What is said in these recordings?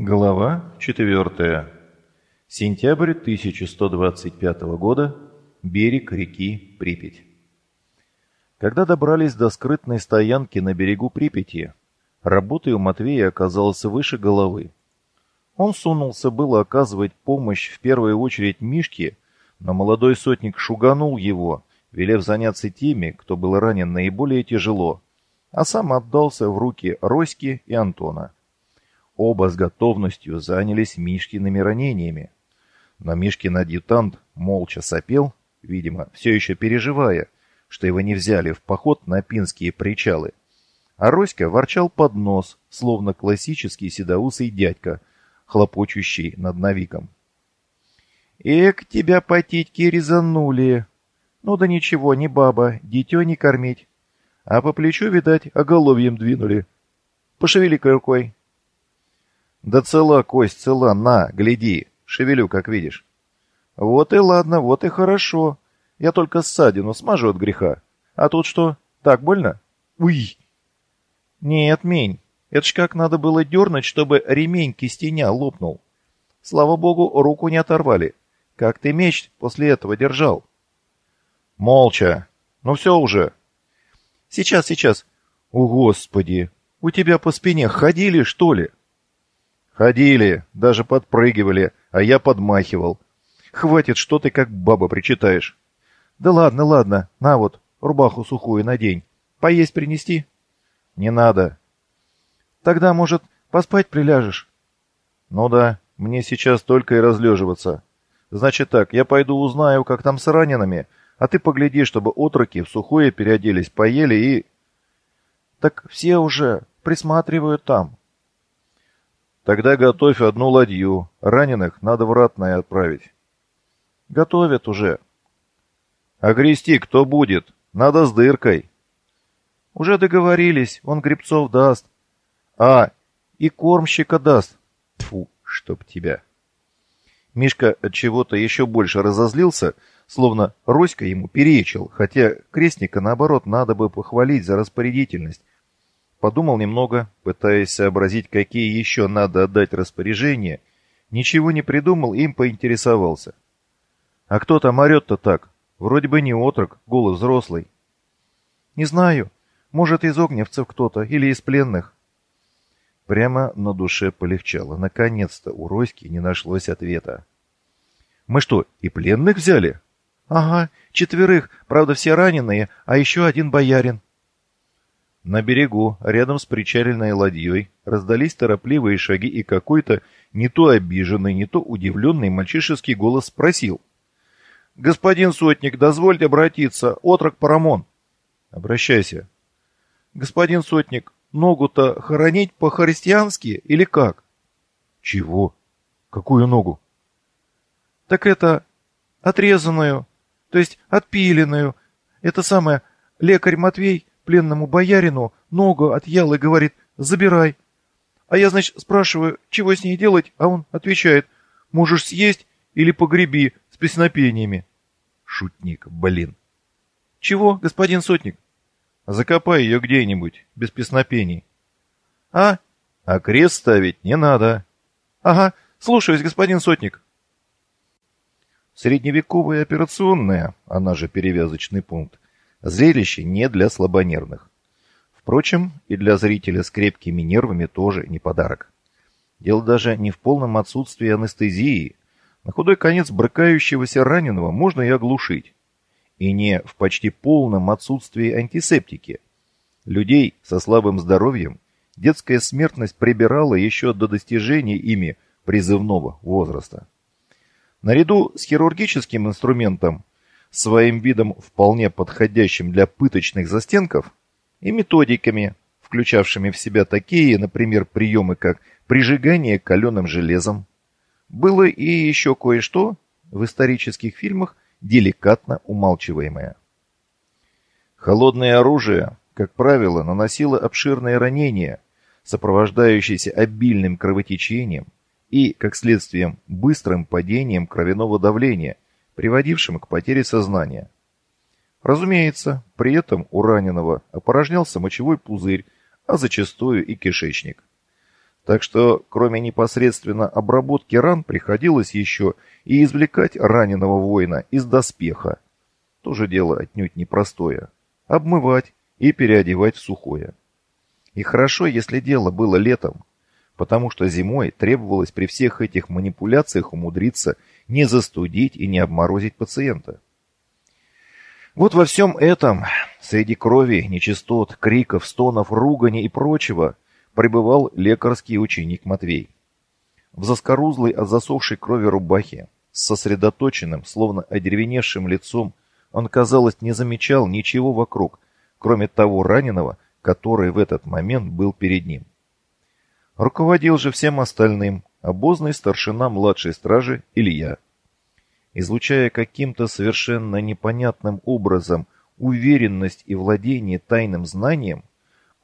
Глава 4. Сентябрь 1125 года. Берег реки Припять. Когда добрались до скрытной стоянки на берегу Припяти, работы у Матвея оказалось выше головы. Он сунулся было оказывать помощь в первую очередь Мишке, но молодой сотник шуганул его, велев заняться теми, кто был ранен наиболее тяжело, а сам отдался в руки Роськи и Антона. Оба с готовностью занялись Мишкиными ранениями. Но Мишкин адъютант молча сопел, видимо, все еще переживая, что его не взяли в поход на пинские причалы. А Роська ворчал под нос, словно классический седоусый дядька, хлопочущий над навиком. «Эк, тебя по титьке резанули! Ну да ничего, не баба, дитё не кормить. А по плечу, видать, оголовьем двинули. Пошевели-ка рукой, да цела кость, цела, на, гляди, шевелю, как видишь. Вот и ладно, вот и хорошо. Я только ссадину смажу от греха. А тут что, так больно? Уй! Нет, мень, это ж как надо было дернуть, чтобы ремень кистеня лопнул. Слава богу, руку не оторвали. Как ты меч после этого держал? Молча. Ну все уже. Сейчас, сейчас. О, Господи, у тебя по спине ходили, что ли? Ходили, даже подпрыгивали, а я подмахивал. Хватит, что ты как баба причитаешь. Да ладно, ладно, на вот, рубаху сухую надень. Поесть принести? Не надо. Тогда, может, поспать приляжешь? Ну да, мне сейчас только и разлеживаться. Значит так, я пойду узнаю, как там с ранеными, а ты погляди, чтобы отроки в сухое переоделись, поели и... Так все уже присматривают там. Тогда готовь одну ладью. Раненых надо в ратное отправить. Готовят уже. А грести кто будет? Надо с дыркой. Уже договорились, он грибцов даст. А, и кормщика даст. Тфу, чтоб тебя. Мишка от чего-то еще больше разозлился, словно Роська ему перечил, хотя крестника, наоборот, надо бы похвалить за распорядительность, Подумал немного, пытаясь сообразить, какие еще надо отдать распоряжения. Ничего не придумал, им поинтересовался. «А кто там орет-то так? Вроде бы не отрок, голос взрослый». «Не знаю. Может, из огневцев кто-то или из пленных». Прямо на душе полегчало. Наконец-то у Роськи не нашлось ответа. «Мы что, и пленных взяли?» «Ага, четверых, правда все раненые, а еще один боярин». На берегу, рядом с причаленной ладьей, раздались торопливые шаги, и какой-то не то обиженный, не то удивленный мальчишеский голос спросил. «Господин сотник, дозвольте обратиться, отрок Парамон». «Обращайся». «Господин сотник, ногу-то хоронить по-христиански или как?» «Чего? Какую ногу?» «Так это отрезанную, то есть отпиленную. Это самое, лекарь Матвей пленному боярину ногу отъял и говорит «забирай». А я, значит, спрашиваю, чего с ней делать, а он отвечает «можешь съесть или погреби с песнопениями». Шутник, блин. Чего, господин сотник? Закопай ее где-нибудь, без песнопений. А? А крест ставить не надо. Ага, слушаюсь, господин сотник. Средневековая операционная, она же перевязочный пункт, Зрелище не для слабонервных. Впрочем, и для зрителя с крепкими нервами тоже не подарок. Дело даже не в полном отсутствии анестезии. На худой конец брыкающегося раненого можно и оглушить. И не в почти полном отсутствии антисептики. Людей со слабым здоровьем детская смертность прибирала еще до достижения ими призывного возраста. Наряду с хирургическим инструментом своим видом вполне подходящим для пыточных застенков, и методиками, включавшими в себя такие, например, приемы, как прижигание каленым железом. Было и еще кое-что в исторических фильмах деликатно умалчиваемое. Холодное оружие, как правило, наносило обширные ранения, сопровождающиеся обильным кровотечением и, как следствием, быстрым падением кровяного давления – приводившим к потере сознания. Разумеется, при этом у раненого опорожнялся мочевой пузырь, а зачастую и кишечник. Так что, кроме непосредственно обработки ран, приходилось еще и извлекать раненого воина из доспеха. Тоже дело отнюдь непростое. Обмывать и переодевать в сухое. И хорошо, если дело было летом, потому что зимой требовалось при всех этих манипуляциях умудриться не застудить и не обморозить пациента. Вот во всем этом, среди крови, нечистот, криков, стонов, ругани и прочего, пребывал лекарский ученик Матвей. В заскорузлой от засохшей крови рубахе, с сосредоточенным, словно одеревеневшим лицом, он, казалось, не замечал ничего вокруг, кроме того раненого, который в этот момент был перед ним. Руководил же всем остальным обозный старшина младшей стражи Илья. Излучая каким-то совершенно непонятным образом уверенность и владение тайным знанием,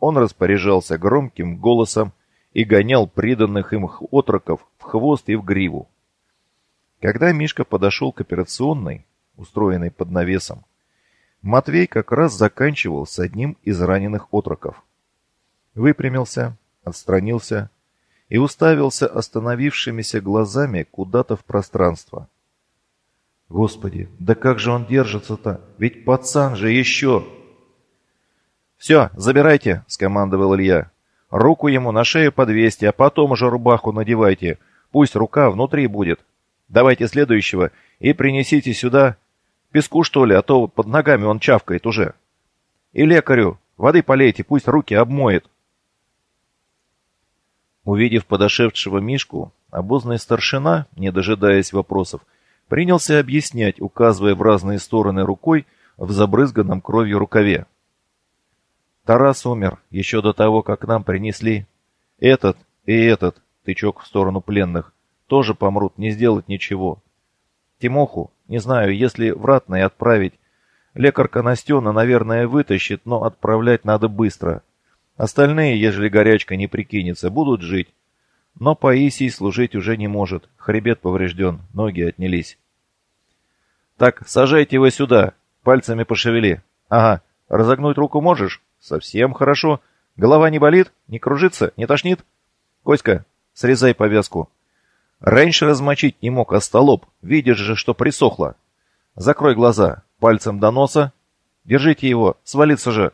он распоряжался громким голосом и гонял приданных им отроков в хвост и в гриву. Когда Мишка подошел к операционной, устроенной под навесом, Матвей как раз заканчивал с одним из раненых отроков. Выпрямился, отстранился и уставился остановившимися глазами куда-то в пространство. «Господи, да как же он держится-то? Ведь пацан же еще!» «Все, забирайте!» — скомандовал Илья. «Руку ему на шею подвесьте, а потом уже рубаху надевайте. Пусть рука внутри будет. Давайте следующего и принесите сюда песку, что ли, а то под ногами он чавкает уже. И лекарю воды полейте, пусть руки обмоет». Увидев подошедшего Мишку, обозный старшина, не дожидаясь вопросов, принялся объяснять, указывая в разные стороны рукой в забрызганном кровью рукаве. Тарас умер еще до того, как нам принесли. Этот и этот, тычок в сторону пленных, тоже помрут, не сделать ничего. Тимоху, не знаю, если в ратное отправить, лекарка Настена, наверное, вытащит, но отправлять надо быстро. Остальные, ежели горячка не прикинется, будут жить. Но Паисий служить уже не может, хребет поврежден, ноги отнялись. Так, сажайте его сюда, пальцами пошевели. Ага, разогнуть руку можешь? Совсем хорошо. Голова не болит? Не кружится? Не тошнит? Коська, срезай повязку. Раньше размочить не мог, а столоп. Видишь же, что присохло. Закрой глаза. Пальцем до носа. Держите его. Свалиться же.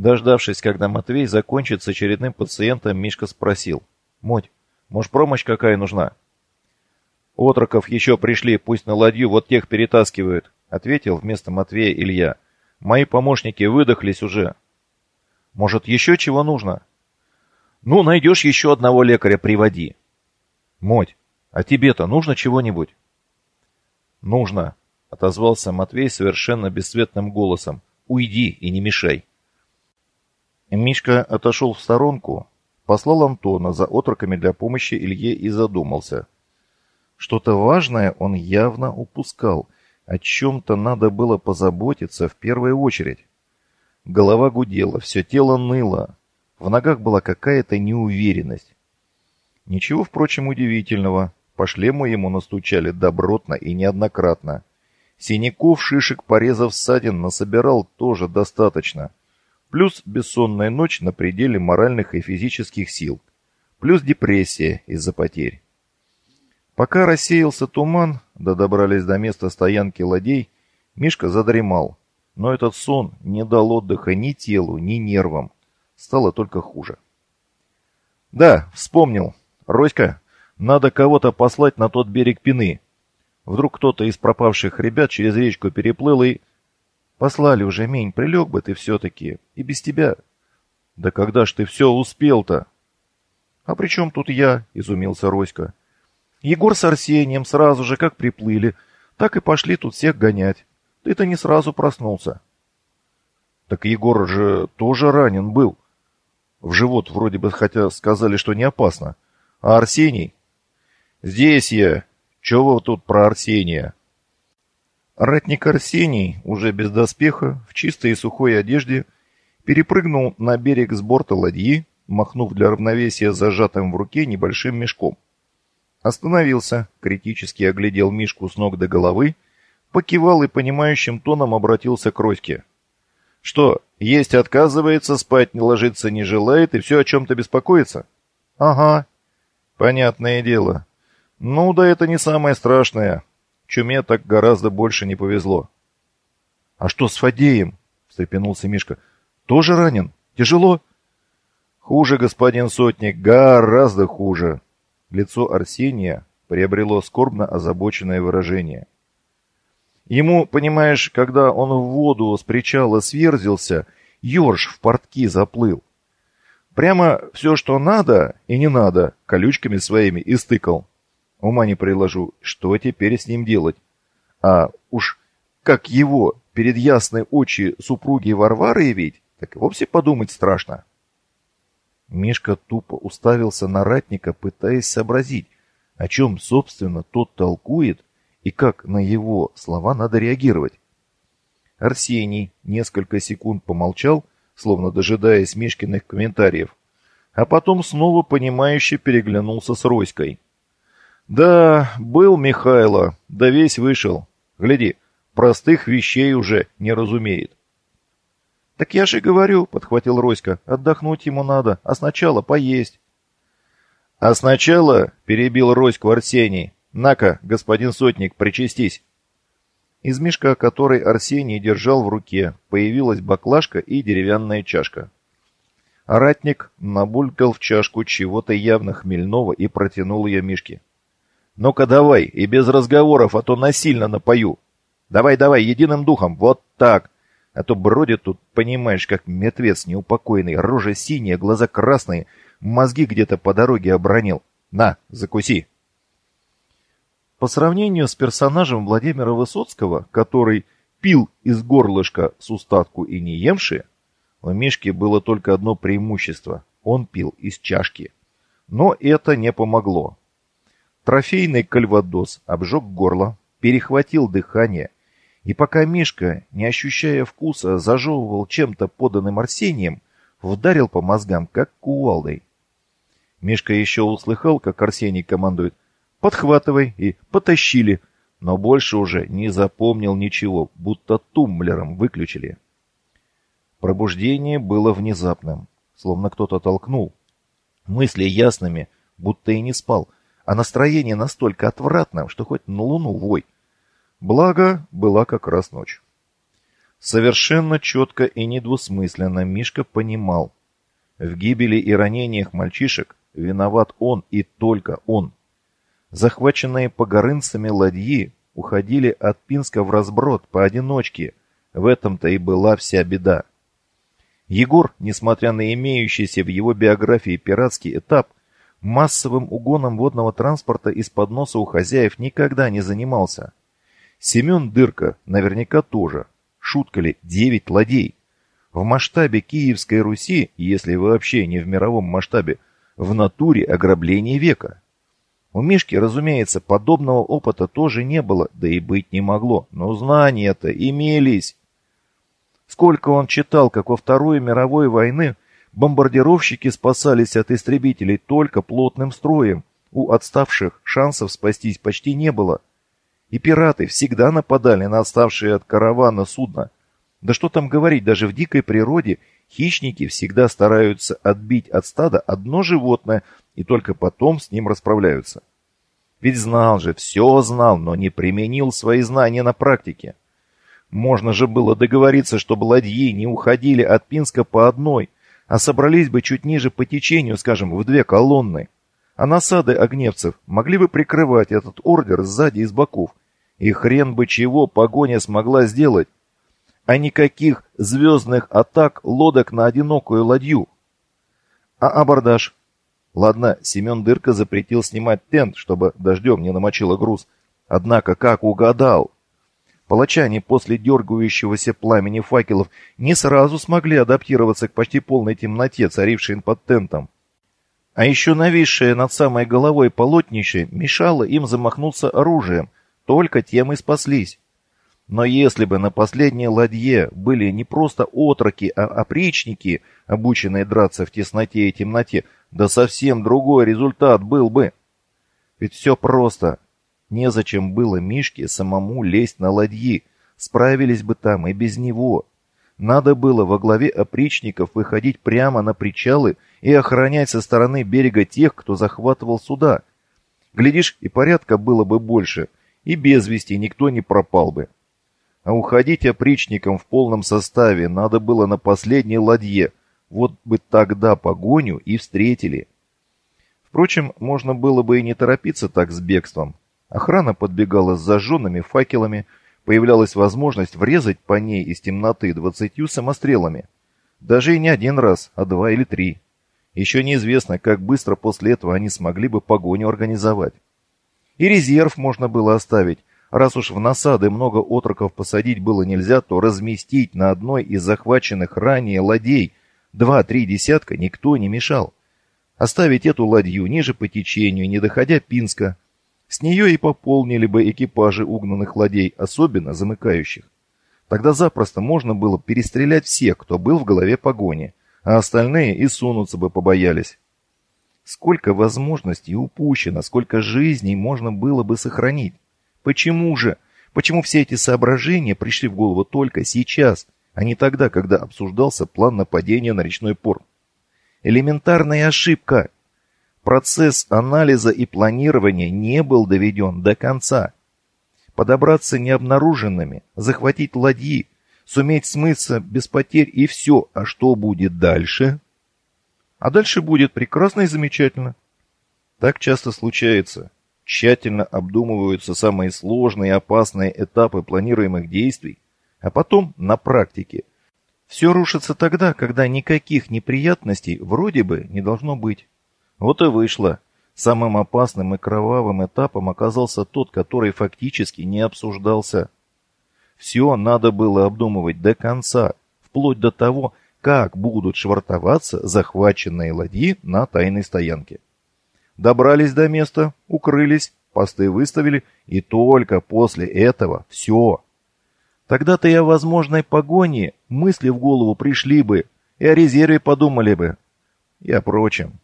Дождавшись, когда Матвей закончит с очередным пациентом, Мишка спросил. «Моть, может, помощь какая нужна?» «Отроков еще пришли, пусть на ладью вот тех перетаскивают», — ответил вместо Матвея Илья. Мои помощники выдохлись уже. Может, еще чего нужно? Ну, найдешь еще одного лекаря, приводи. Моть, а тебе-то нужно чего-нибудь? Нужно, отозвался Матвей совершенно бесцветным голосом. Уйди и не мешай. Мишка отошел в сторонку, послал Антона за отроками для помощи Илье и задумался. Что-то важное он явно упускал — о чем-то надо было позаботиться в первую очередь. Голова гудела, все тело ныло. В ногах была какая-то неуверенность. Ничего, впрочем, удивительного. По шлему ему настучали добротно и неоднократно. Синяков, шишек, порезов, ссадин насобирал тоже достаточно. Плюс бессонная ночь на пределе моральных и физических сил. Плюс депрессия из-за потерь. Пока рассеялся туман, да добрались до места стоянки ладей, Мишка задремал. Но этот сон не дал отдыха ни телу, ни нервам. Стало только хуже. «Да, вспомнил. Роська, надо кого-то послать на тот берег Пины. Вдруг кто-то из пропавших ребят через речку переплыл и...» «Послали уже, Мень, прилег бы ты все-таки. И без тебя». «Да когда ж ты все успел-то?» «А при чем тут я?» — изумился Роська. Егор с Арсением сразу же, как приплыли, так и пошли тут всех гонять. Ты-то не сразу проснулся. Так Егор же тоже ранен был. В живот вроде бы, хотя сказали, что не опасно. А Арсений? Здесь я. Чего вы тут про Арсения? Ратник Арсений, уже без доспеха, в чистой и сухой одежде, перепрыгнул на берег с борта ладьи, махнув для равновесия зажатым в руке небольшим мешком. Остановился, критически оглядел Мишку с ног до головы, покивал и понимающим тоном обратился к Роське. «Что, есть отказывается, спать не ложится не желает и все о чем-то беспокоится? Ага. Понятное дело. Ну да это не самое страшное. Чуме так гораздо больше не повезло. А что с Фадеем? встрепенулся Мишка. Тоже ранен? Тяжело? Хуже, господин сотник, гораздо хуже. Лицо Арсения приобрело скорбно озабоченное выражение. Ему, понимаешь, когда он в воду с причала сверзился, ёрш в портки заплыл. Прямо все, что надо и не надо, колючками своими истыкал. Ума не приложу, что теперь с ним делать. А уж как его перед ясной очи супруги Варвары явить, так и вовсе подумать страшно. Мишка тупо уставился на ратника, пытаясь сообразить, о чем, собственно, тот толкует и как на его слова надо реагировать. Арсений несколько секунд помолчал, словно дожидаясь Мишкиных комментариев, а потом снова понимающе переглянулся с Роськой. «Да, был Михайло, да весь вышел. Гляди, простых вещей уже не разумеет». «Так я же говорю», — подхватил Роська, — «отдохнуть ему надо, а сначала поесть». «А сначала», — перебил Роську Арсений, — «на-ка, господин сотник, причастись». Из мешка, который Арсений держал в руке, появилась баклажка и деревянная чашка. Ратник набулькал в чашку чего-то явно хмельного и протянул ее Мишке. «Ну-ка давай, и без разговоров, а то насильно напою. Давай-давай, единым духом, вот так. А то бродит тут, понимаешь, как мертвец неупокойный, рожа синяя, глаза красные, мозги где-то по дороге обронил. На, закуси!» По сравнению с персонажем Владимира Высоцкого, который пил из горлышка с устатку и не емши, у Мишки было только одно преимущество – он пил из чашки. Но это не помогло. Трофейный кальвадос обжег горло, перехватил дыхание, и пока Мишка, не ощущая вкуса, зажевывал чем-то поданным Арсением, вдарил по мозгам, как кувалдой. Мишка еще услыхал, как Арсений командует «подхватывай» и «потащили», но больше уже не запомнил ничего, будто тумблером выключили. Пробуждение было внезапным, словно кто-то толкнул. Мысли ясными, будто и не спал, а настроение настолько отвратным, что хоть на луну вой. Благо, была как раз ночь. Совершенно четко и недвусмысленно Мишка понимал. В гибели и ранениях мальчишек виноват он и только он. Захваченные погорынцами ладьи уходили от Пинска в разброд поодиночке. В этом-то и была вся беда. Егор, несмотря на имеющийся в его биографии пиратский этап, массовым угоном водного транспорта из-под носа у хозяев никогда не занимался. Семен Дырка наверняка тоже. Шутка ли, девять ладей. В масштабе Киевской Руси, если вообще не в мировом масштабе, в натуре ограбление века. У Мишки, разумеется, подобного опыта тоже не было, да и быть не могло, но знания-то имелись. Сколько он читал, как во Второй мировой войны бомбардировщики спасались от истребителей только плотным строем. У отставших шансов спастись почти не было. И пираты всегда нападали на отставшие от каравана судна. Да что там говорить, даже в дикой природе хищники всегда стараются отбить от стада одно животное и только потом с ним расправляются. Ведь знал же, все знал, но не применил свои знания на практике. Можно же было договориться, чтобы ладьи не уходили от Пинска по одной, а собрались бы чуть ниже по течению, скажем, в две колонны. А насады огневцев могли бы прикрывать этот ордер сзади и с боков. И хрен бы чего погоня смогла сделать. А никаких звездных атак лодок на одинокую ладью. А абордаж? Ладно, Семен Дырка запретил снимать тент, чтобы дождем не намочило груз. Однако как угадал? Палачане после дергающегося пламени факелов не сразу смогли адаптироваться к почти полной темноте, царившей под тентом. А еще нависшее над самой головой полотнище мешало им замахнуться оружием, только тем и спаслись. Но если бы на последней ладье были не просто отроки, а опричники, обученные драться в тесноте и темноте, да совсем другой результат был бы. Ведь все просто. Незачем было Мишке самому лезть на ладьи, справились бы там и без него. Надо было во главе опричников выходить прямо на причалы и охранять со стороны берега тех, кто захватывал суда. Глядишь, и порядка было бы больше, и без вести никто не пропал бы. А уходить опричникам в полном составе надо было на последней ладье, вот бы тогда погоню и встретили. Впрочем, можно было бы и не торопиться так с бегством. Охрана подбегала с зажженными факелами, появлялась возможность врезать по ней из темноты двадцатью самострелами. Даже и не один раз, а два или три. Еще неизвестно, как быстро после этого они смогли бы погоню организовать. И резерв можно было оставить. Раз уж в насады много отроков посадить было нельзя, то разместить на одной из захваченных ранее ладей два-три десятка никто не мешал. Оставить эту ладью ниже по течению, не доходя Пинска. С нее и пополнили бы экипажи угнанных ладей, особенно замыкающих. Тогда запросто можно было перестрелять всех, кто был в голове погони, а остальные и сунуться бы побоялись. Сколько возможностей упущено, сколько жизней можно было бы сохранить. Почему же? Почему все эти соображения пришли в голову только сейчас, а не тогда, когда обсуждался план нападения на речной порт? Элементарная ошибка. Процесс анализа и планирования не был доведен до конца. Подобраться необнаруженными, захватить ладьи, суметь смыться без потерь и все. А что будет дальше? А дальше будет прекрасно и замечательно. Так часто случается. Тщательно обдумываются самые сложные и опасные этапы планируемых действий, а потом на практике все рушится тогда, когда никаких неприятностей вроде бы не должно быть. Вот и вышло. Самым опасным и кровавым этапом оказался тот, который фактически не обсуждался. Все надо было обдумывать до конца, вплоть до того, как будут швартоваться захваченные ладьи на тайной стоянке. Добрались до места, укрылись, посты выставили, и только после этого все. Тогда-то и о возможной погоне мысли в голову пришли бы, и о резерве подумали бы, и о прочем.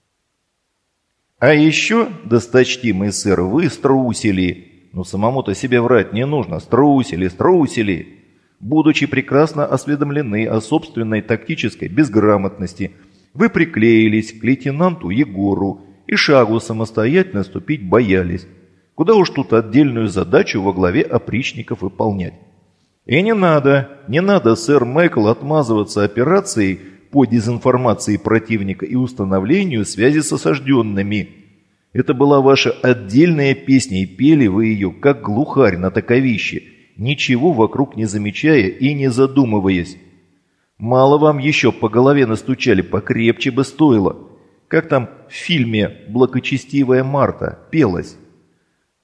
А еще, досточтимый сэр, вы струсили. Ну, самому-то себе врать не нужно. Струсили, струсили. Будучи прекрасно осведомлены о собственной тактической безграмотности, вы приклеились к лейтенанту Егору и шагу самостоятельно ступить боялись. Куда уж тут отдельную задачу во главе опричников выполнять. И не надо, не надо, сэр Майкл, отмазываться операцией по дезинформации противника и установлению связи с осажденными. Это была ваша отдельная песня, и пели вы ее, как глухарь на таковище, ничего вокруг не замечая и не задумываясь. Мало вам еще по голове настучали, покрепче бы стоило. Как там в фильме «Благочестивая Марта» пелось?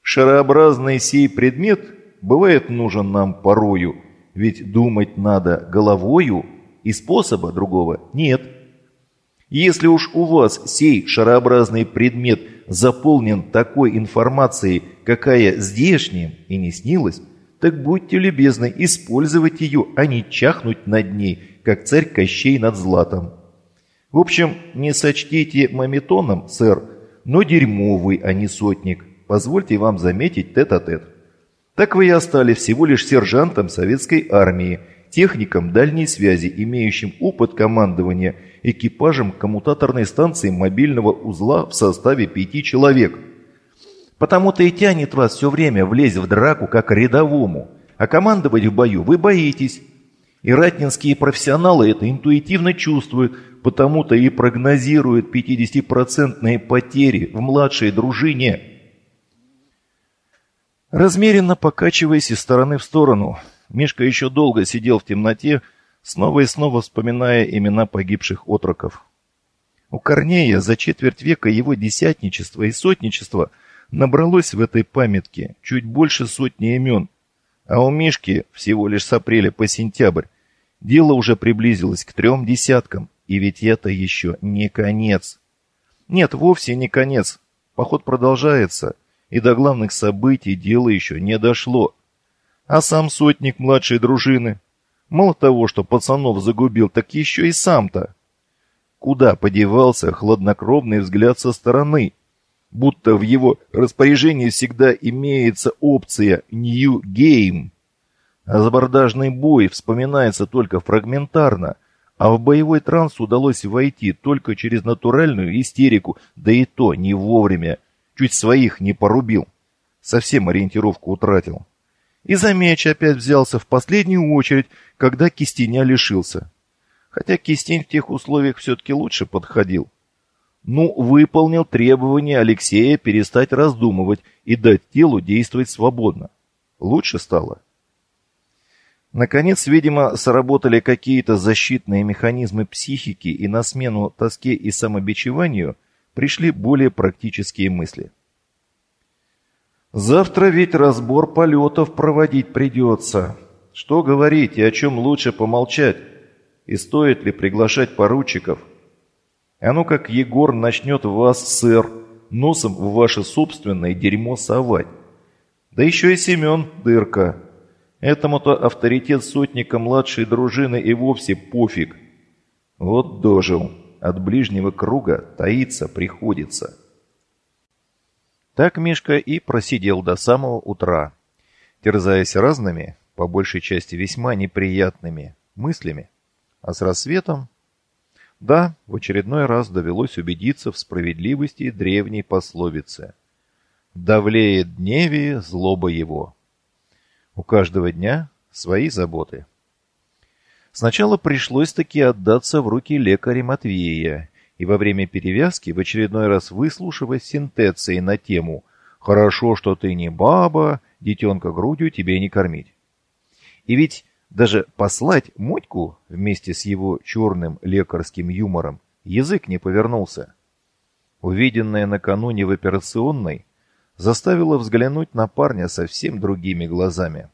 Шарообразный сей предмет бывает нужен нам порою, ведь думать надо головою, и способа другого нет. Если уж у вас сей шарообразный предмет заполнен такой информацией, какая здешним и не снилась, так будьте любезны использовать ее, а не чахнуть над ней, как царь Кощей над златом. В общем, не сочтите мамитоном, сэр, но дерьмовый, а не сотник. Позвольте вам заметить тет-а-тет. -тет. Так вы и остались всего лишь сержантом советской армии, техником дальней связи, имеющим опыт командования экипажем коммутаторной станции мобильного узла в составе пяти человек. Потому-то и тянет вас все время влезть в драку как рядовому, а командовать в бою вы боитесь. И ратнинские профессионалы это интуитивно чувствуют, потому-то и прогнозируют 50-процентные потери в младшей дружине – Размеренно покачиваясь из стороны в сторону, Мишка еще долго сидел в темноте, снова и снова вспоминая имена погибших отроков. У Корнея за четверть века его десятничество и сотничество набралось в этой памятке чуть больше сотни имен, а у Мишки всего лишь с апреля по сентябрь дело уже приблизилось к трем десяткам, и ведь это еще не конец. Нет, вовсе не конец. Поход продолжается, и до главных событий дело еще не дошло. А сам сотник младшей дружины, мало того, что пацанов загубил, так еще и сам-то. Куда подевался хладнокровный взгляд со стороны, будто в его распоряжении всегда имеется опция «New Game», а забордажный бой вспоминается только фрагментарно, а в боевой транс удалось войти только через натуральную истерику, да и то не вовремя. Чуть своих не порубил. Совсем ориентировку утратил. И за меч опять взялся в последнюю очередь, когда кистеня лишился. Хотя кистень в тех условиях все-таки лучше подходил. Ну, выполнил требование Алексея перестать раздумывать и дать телу действовать свободно. Лучше стало. Наконец, видимо, сработали какие-то защитные механизмы психики, и на смену тоске и самобичеванию пришли более практические мысли. «Завтра ведь разбор полетов проводить придется. Что говорить и о чем лучше помолчать? И стоит ли приглашать поручиков? А ну как Егор начнет вас, сэр, носом в ваше собственное дерьмо совать. Да еще и Семен дырка». Этому-то авторитет сотника младшей дружины и вовсе пофиг. Вот дожил. От ближнего круга таиться приходится. Так Мишка и просидел до самого утра, терзаясь разными, по большей части весьма неприятными, мыслями. А с рассветом... Да, в очередной раз довелось убедиться в справедливости древней пословицы. «Давлеет дневе злоба его». У каждого дня свои заботы. Сначала пришлось таки отдаться в руки лекаря Матвея, и во время перевязки в очередной раз выслушивать синтеции на тему «Хорошо, что ты не баба, детенка грудью тебе не кормить». И ведь даже послать Мотьку вместе с его черным лекарским юмором язык не повернулся. Увиденное накануне в операционной заставило взглянуть на парня совсем другими глазами.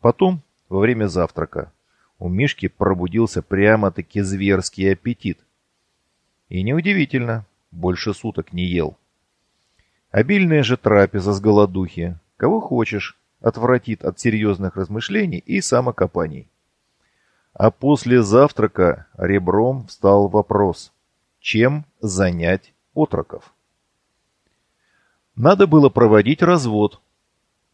Потом, во время завтрака, у Мишки пробудился прямо-таки зверский аппетит. И неудивительно, больше суток не ел. Обильная же трапеза с голодухи, кого хочешь, отвратит от серьезных размышлений и самокопаний. А после завтрака ребром встал вопрос, чем занять отроков? Надо было проводить развод.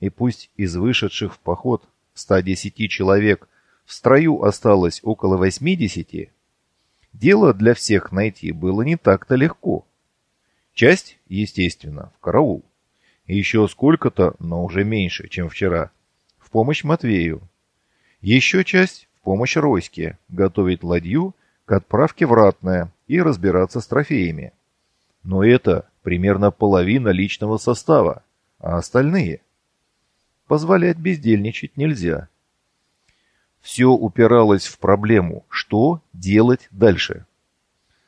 И пусть из вышедших в поход 110 человек в строю осталось около 80, дело для всех найти было не так-то легко. Часть, естественно, в караул. Еще сколько-то, но уже меньше, чем вчера, в помощь Матвею. Еще часть в помощь Ройске, готовить ладью к отправке в Ратное и разбираться с трофеями. Но это примерно половина личного состава, а остальные? Позволять бездельничать нельзя. Все упиралось в проблему, что делать дальше.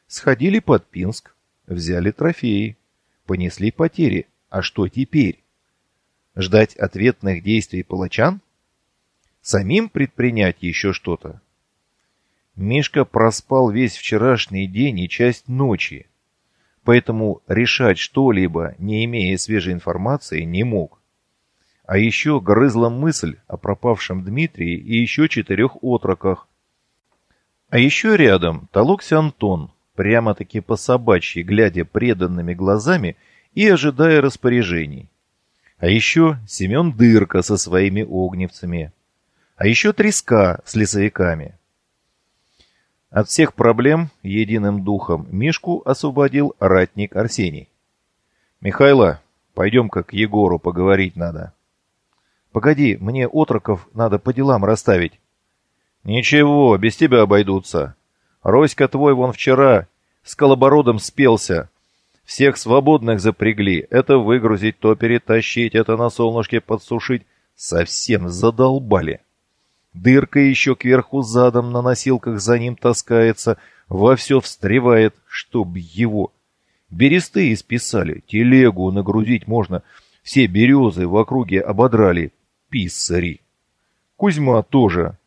Сходили под Пинск, взяли трофеи, понесли потери, а что теперь? Ждать ответных действий палачан? Самим предпринять еще что-то? Мишка проспал весь вчерашний день и часть ночи, поэтому решать что-либо, не имея свежей информации, не мог. А еще грызла мысль о пропавшем Дмитрии и еще четырех отроках. А еще рядом толокся Антон, прямо-таки по собачьи, глядя преданными глазами и ожидая распоряжений. А еще Семен Дырка со своими огневцами. А еще Треска с лесовиками. От всех проблем единым духом Мишку освободил ратник Арсений. «Михайло, пойдем-ка к Егору поговорить надо». «Погоди, мне отроков надо по делам расставить». «Ничего, без тебя обойдутся. Роська твой вон вчера с колобородом спелся. Всех свободных запрягли. Это выгрузить, то перетащить, это на солнышке подсушить. Совсем задолбали». Дырка еще кверху задом на носилках за ним таскается, во все встревает, чтоб его. Бересты исписали, телегу нагрузить можно, все березы в округе ободрали, писсари. Кузьма тоже.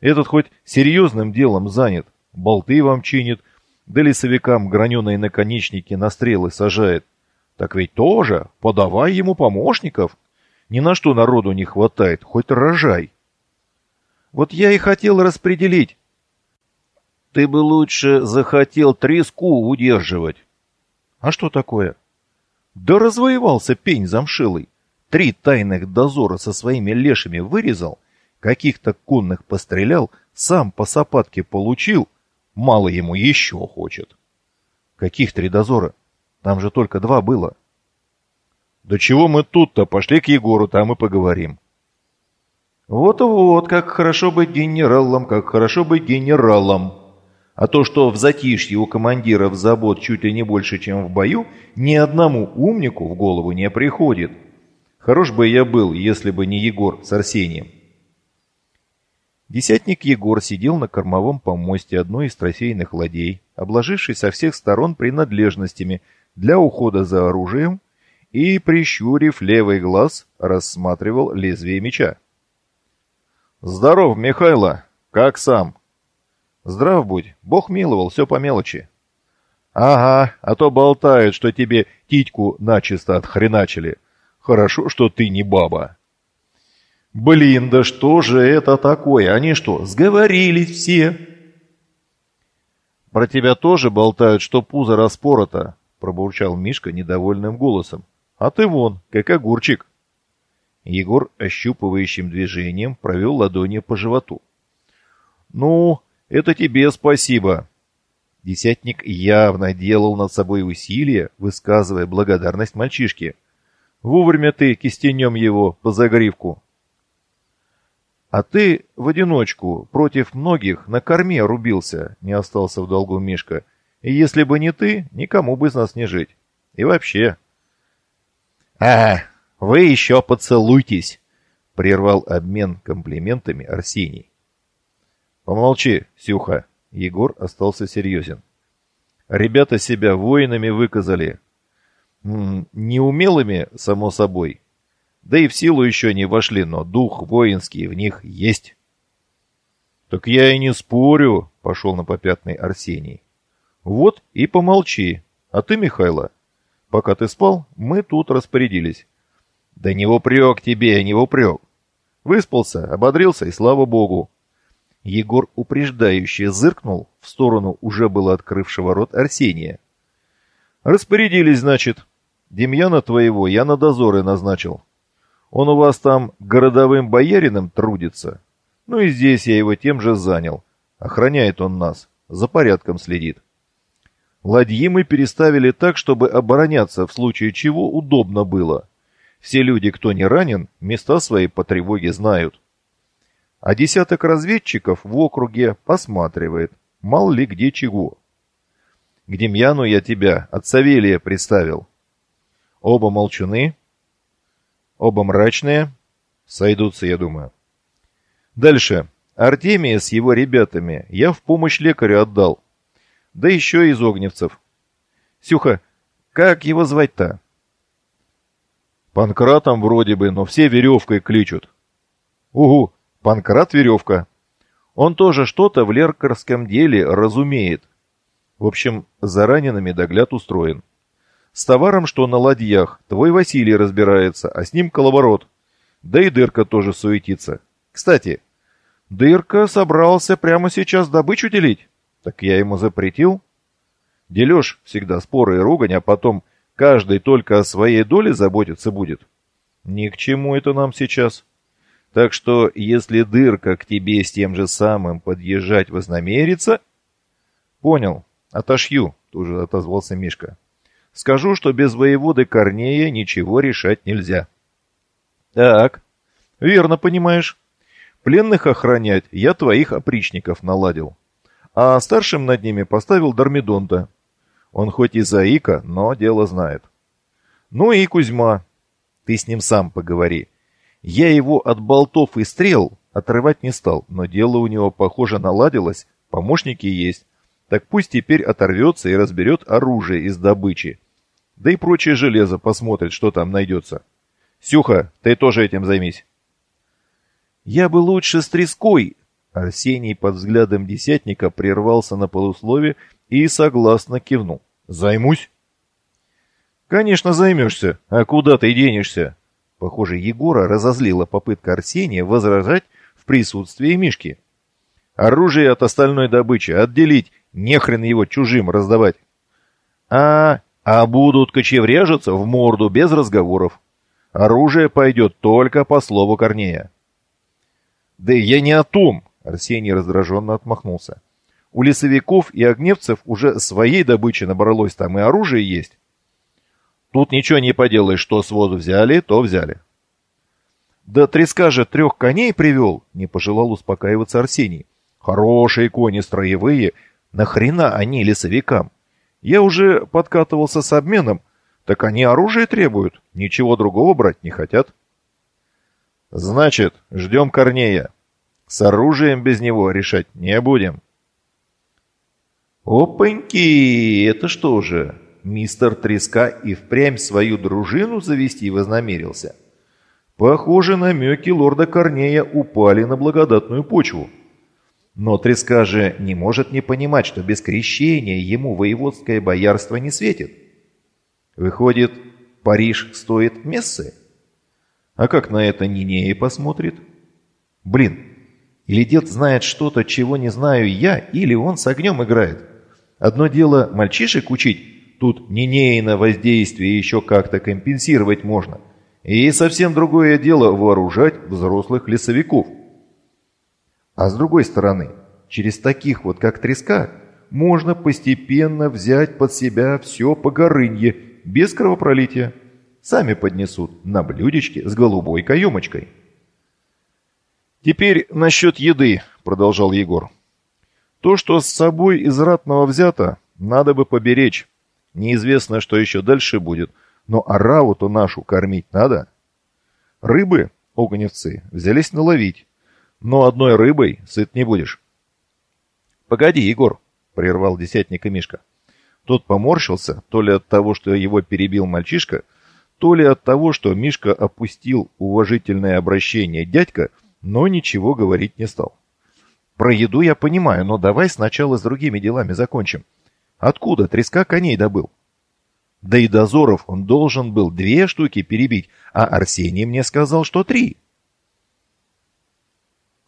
Этот хоть серьезным делом занят, болты вам чинит, да лесовикам граненые наконечники на стрелы сажает. Так ведь тоже подавай ему помощников. Ни на что народу не хватает, хоть рожай. Вот я и хотел распределить. Ты бы лучше захотел треску удерживать. А что такое? Да развоевался пень замшилый. Три тайных дозора со своими лешими вырезал, каких-то конных пострелял, сам по сапатке получил, Мало ему еще хочет. Каких три дозора? Там же только два было. Да чего мы тут-то? Пошли к Егору, там и поговорим. Вот-вот, как хорошо быть генералом, как хорошо быть генералом. А то, что в затишье у командиров забот чуть ли не больше, чем в бою, ни одному умнику в голову не приходит. Хорош бы я был, если бы не Егор с Арсением. Десятник Егор сидел на кормовом помосте одной из трофейных ладей, обложившись со всех сторон принадлежностями для ухода за оружием и, прищурив левый глаз, рассматривал лезвие меча. «Здоров, Михайло! Как сам?» «Здрав будь, Бог миловал, все по мелочи». «Ага, а то болтают, что тебе титьку начисто отхреначили. Хорошо, что ты не баба». «Блин, да что же это такое? Они что, сговорились все?» «Про тебя тоже болтают, что пузо распорото», — пробурчал Мишка недовольным голосом. «А ты вон, как огурчик». Егор ощупывающим движением провел ладонью по животу. «Ну, это тебе спасибо». Десятник явно делал над собой усилия, высказывая благодарность мальчишке. «Вовремя ты кистенем его по загривку». «А ты в одиночку против многих на корме рубился», — не остался в долгу Мишка. «И если бы не ты, никому бы из нас не жить. И вообще...» «А, вы еще поцелуйтесь!» — прервал обмен комплиментами Арсений. «Помолчи, Сюха!» — Егор остался серьезен. «Ребята себя воинами выказали. Неумелыми, само собой, да и в силу еще не вошли, но дух воинский в них есть. «Так я и не спорю», — пошел на попятный Арсений. «Вот и помолчи. А ты, Михайло, пока ты спал, мы тут распорядились». «Да не в упрек тебе, не в упрек. Выспался, ободрился, и слава богу». Егор упреждающе зыркнул в сторону уже было открывшего рот Арсения. «Распорядились, значит. Демьяна твоего я на дозоры назначил. Он у вас там городовым боярином трудится. Ну и здесь я его тем же занял. Охраняет он нас, за порядком следит. Ладьи мы переставили так, чтобы обороняться в случае чего удобно было. Все люди, кто не ранен, места свои по тревоге знают. А десяток разведчиков в округе посматривает, мало ли где чего. К Демьяну я тебя от Савелия представил. Оба молчуны, Оба мрачные. Сойдутся, я думаю. Дальше. Артемия с его ребятами я в помощь лекарю отдал. Да еще из огневцев. Сюха, как его звать-то? Панкратом вроде бы, но все веревкой кличут. Угу, Панкрат веревка. Он тоже что-то в лекарском деле разумеет. В общем, за ранеными догляд устроен. С товаром, что на ладьях, твой Василий разбирается, а с ним коловорот. Да и Дырка тоже суетится. Кстати, Дырка собрался прямо сейчас добычу делить. Так я ему запретил. Делешь всегда споры и ругань, а потом каждый только о своей доле заботиться будет. Ни к чему это нам сейчас. Так что, если Дырка к тебе с тем же самым подъезжать вознамерится... Понял, отошью, тут же отозвался Мишка. Скажу, что без воеводы Корнея ничего решать нельзя. Так, верно понимаешь. Пленных охранять я твоих опричников наладил. А старшим над ними поставил Дармидонта. Он хоть и заика, но дело знает. Ну и Кузьма. Ты с ним сам поговори. Я его от болтов и стрел отрывать не стал, но дело у него, похоже, наладилось, помощники есть. Так пусть теперь оторвется и разберет оружие из добычи. Да и прочее железо посмотрит, что там найдется. Сюха, ты тоже этим займись. Я бы лучше с треской. Арсений под взглядом десятника прервался на полуслове и согласно кивнул. Займусь. Конечно, займешься. А куда ты денешься? Похоже, Егора разозлила попытка Арсения возражать в присутствии Мишки. Оружие от остальной добычи отделить не хрен его чужим раздавать. А, а будут кочевряжиться в морду без разговоров. Оружие пойдет только по слову Корнея. Да я не о том, Арсений раздраженно отмахнулся. У лесовиков и огневцев уже своей добычи набралось, там и оружие есть. Тут ничего не поделаешь, что с воду взяли, то взяли. Да треска же трех коней привел, не пожелал успокаиваться Арсений. Хорошие кони строевые, нахрена они лесовикам? Я уже подкатывался с обменом, так они оружие требуют, ничего другого брать не хотят. Значит, ждем Корнея. С оружием без него решать не будем. Опаньки, это что же, мистер Треска и впрямь свою дружину завести вознамерился? Похоже, намеки лорда Корнея упали на благодатную почву. Но Треска же не может не понимать, что без крещения ему воеводское боярство не светит. Выходит, Париж стоит мессы? А как на это Нинея посмотрит? Блин, или дед знает что-то, чего не знаю я, или он с огнем играет. Одно дело мальчишек учить, тут Нинеина воздействие еще как-то компенсировать можно. И совсем другое дело вооружать взрослых лесовиков. А с другой стороны, через таких вот как треска, можно постепенно взять под себя все погорынье, без кровопролития. Сами поднесут на блюдечке с голубой каемочкой. «Теперь насчет еды», — продолжал Егор. «То, что с собой из ратного взято, надо бы поберечь. Неизвестно, что еще дальше будет, но ораву-то нашу кормить надо. Рыбы, огневцы, взялись наловить, но одной рыбой сыт не будешь». «Погоди, Егор», — прервал десятника Мишка. Тот поморщился, то ли от того, что его перебил мальчишка, то ли от того, что Мишка опустил уважительное обращение дядька, но ничего говорить не стал. Про еду я понимаю, но давай сначала с другими делами закончим. Откуда треска коней добыл? Да и дозоров он должен был две штуки перебить, а Арсений мне сказал, что три.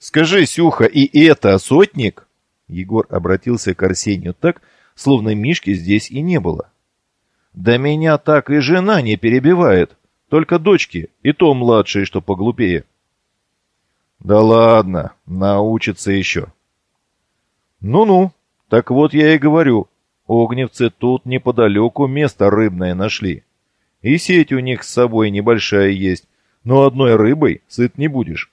«Скажи, Сюха, и это сотник?» Егор обратился к Арсению так, словно Мишки здесь и не было. Да меня так и жена не перебивает. Только дочки, и то младшие, что поглупее. Да ладно, научится еще. Ну-ну, так вот я и говорю. Огневцы тут неподалеку место рыбное нашли. И сеть у них с собой небольшая есть, но одной рыбой сыт не будешь.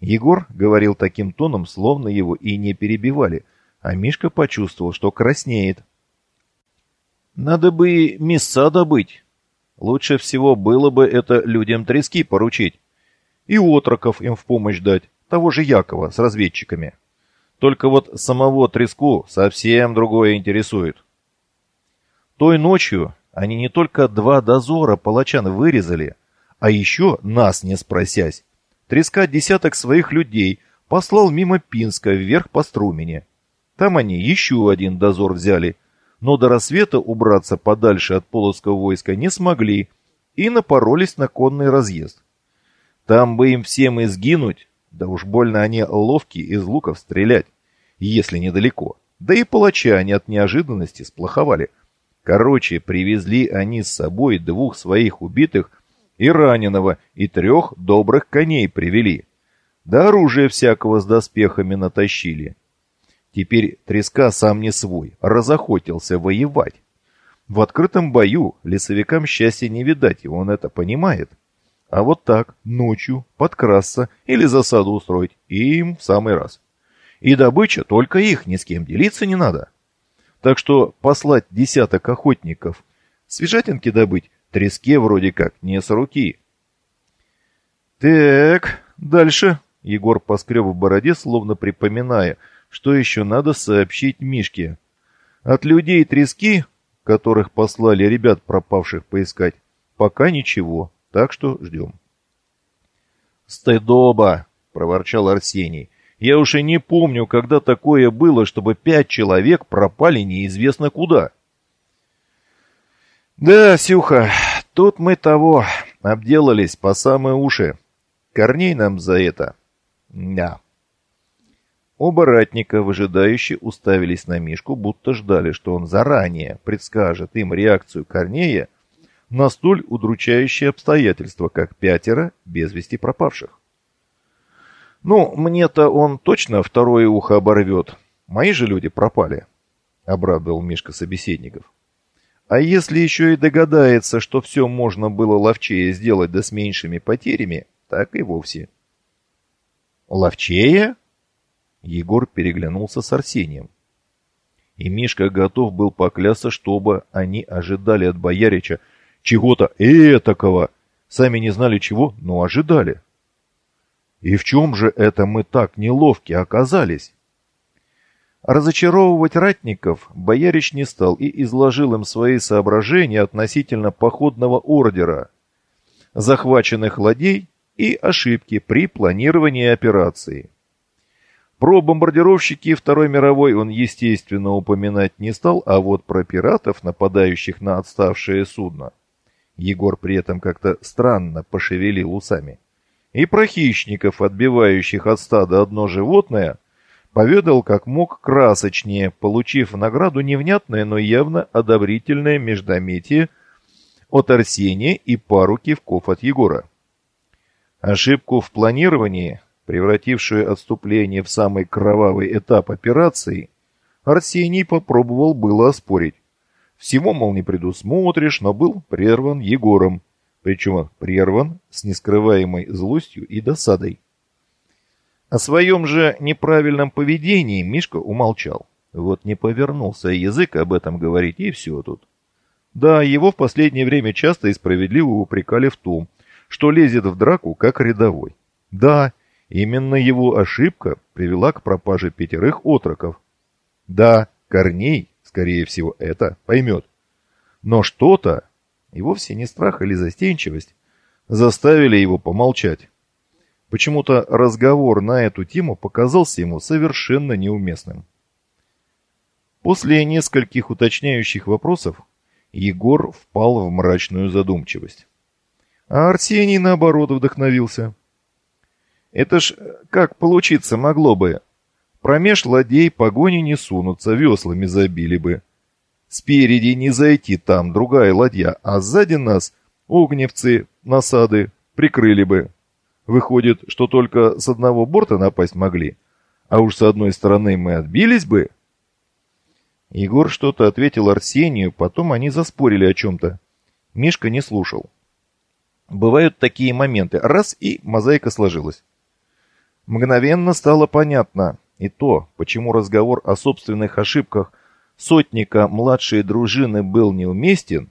Егор говорил таким тоном, словно его и не перебивали, а Мишка почувствовал, что краснеет. Надо бы мяса добыть. Лучше всего было бы это людям трески поручить. И отроков им в помощь дать, того же Якова с разведчиками. Только вот самого треску совсем другое интересует. Той ночью они не только два дозора палачан вырезали, а еще, нас не спросясь, треска десяток своих людей послал мимо Пинска вверх по Струмене. Там они еще один дозор взяли – но до рассвета убраться подальше от полоцкого войска не смогли и напоролись на конный разъезд. Там бы им всем и сгинуть, да уж больно они ловки из луков стрелять, если недалеко. Да и палача они от неожиданности сплоховали. Короче, привезли они с собой двух своих убитых и раненого, и трех добрых коней привели. Да оружие всякого с доспехами натащили. Теперь треска сам не свой, разохотился воевать. В открытом бою лесовикам счастья не видать, и он это понимает. А вот так, ночью, подкрасться или засаду устроить, им в самый раз. И добыча только их, ни с кем делиться не надо. Так что послать десяток охотников, свежатинки добыть, треске вроде как не с руки. Так, дальше. Егор поскреб в бороде, словно припоминая – что еще надо сообщить Мишке. От людей трески, которых послали ребят пропавших поискать, пока ничего, так что ждем. «Стыдоба!» — проворчал Арсений. «Я уж и не помню, когда такое было, чтобы пять человек пропали неизвестно куда». «Да, Сюха, тут мы того, обделались по самые уши. Корней нам за это». «Да». Оба ратника, выжидающе, уставились на Мишку, будто ждали, что он заранее предскажет им реакцию Корнея на столь удручающие обстоятельства, как пятеро без вести пропавших. «Ну, мне-то он точно второе ухо оборвет, Мои же люди пропали, обрадовал Мишка собеседников. А если еще и догадается, что все можно было ловчее сделать да с меньшими потерями, так и вовсе. Ловчее? Егор переглянулся с Арсением. И Мишка готов был поклясться, чтобы они ожидали от боярича чего-то этакого. Сами не знали чего, но ожидали. И в чем же это мы так неловки оказались? Разочаровывать ратников боярич не стал и изложил им свои соображения относительно походного ордера, захваченных ладей и ошибки при планировании операции. Про бомбардировщики Второй мировой он, естественно, упоминать не стал, а вот про пиратов, нападающих на отставшее судно, Егор при этом как-то странно пошевелил усами, и про хищников, отбивающих от стада одно животное, поведал как мог красочнее, получив награду невнятное, но явно одобрительное междометие от Арсения и пару кивков от Егора. Ошибку в планировании превратившую отступление в самый кровавый этап операции, Арсений попробовал было оспорить. Всего, мол, не предусмотришь, но был прерван Егором, причем прерван с нескрываемой злостью и досадой. О своем же неправильном поведении Мишка умолчал. Вот не повернулся язык об этом говорить, и все тут. Да, его в последнее время часто и справедливо упрекали в том, что лезет в драку как рядовой. Да, Именно его ошибка привела к пропаже пятерых отроков. Да, Корней, скорее всего, это поймет. Но что-то, и вовсе не страх или застенчивость, заставили его помолчать. Почему-то разговор на эту тему показался ему совершенно неуместным. После нескольких уточняющих вопросов Егор впал в мрачную задумчивость. А Арсений, наоборот, вдохновился – это ж э, как получиться могло бы? Промеж ладей погони не сунутся, веслами забили бы. Спереди не зайти, там другая ладья, а сзади нас огневцы, насады прикрыли бы. Выходит, что только с одного борта напасть могли, а уж с одной стороны мы отбились бы. Егор что-то ответил Арсению, потом они заспорили о чем-то. Мишка не слушал. Бывают такие моменты. Раз и мозаика сложилась. Мгновенно стало понятно и то, почему разговор о собственных ошибках сотника младшей дружины был неуместен,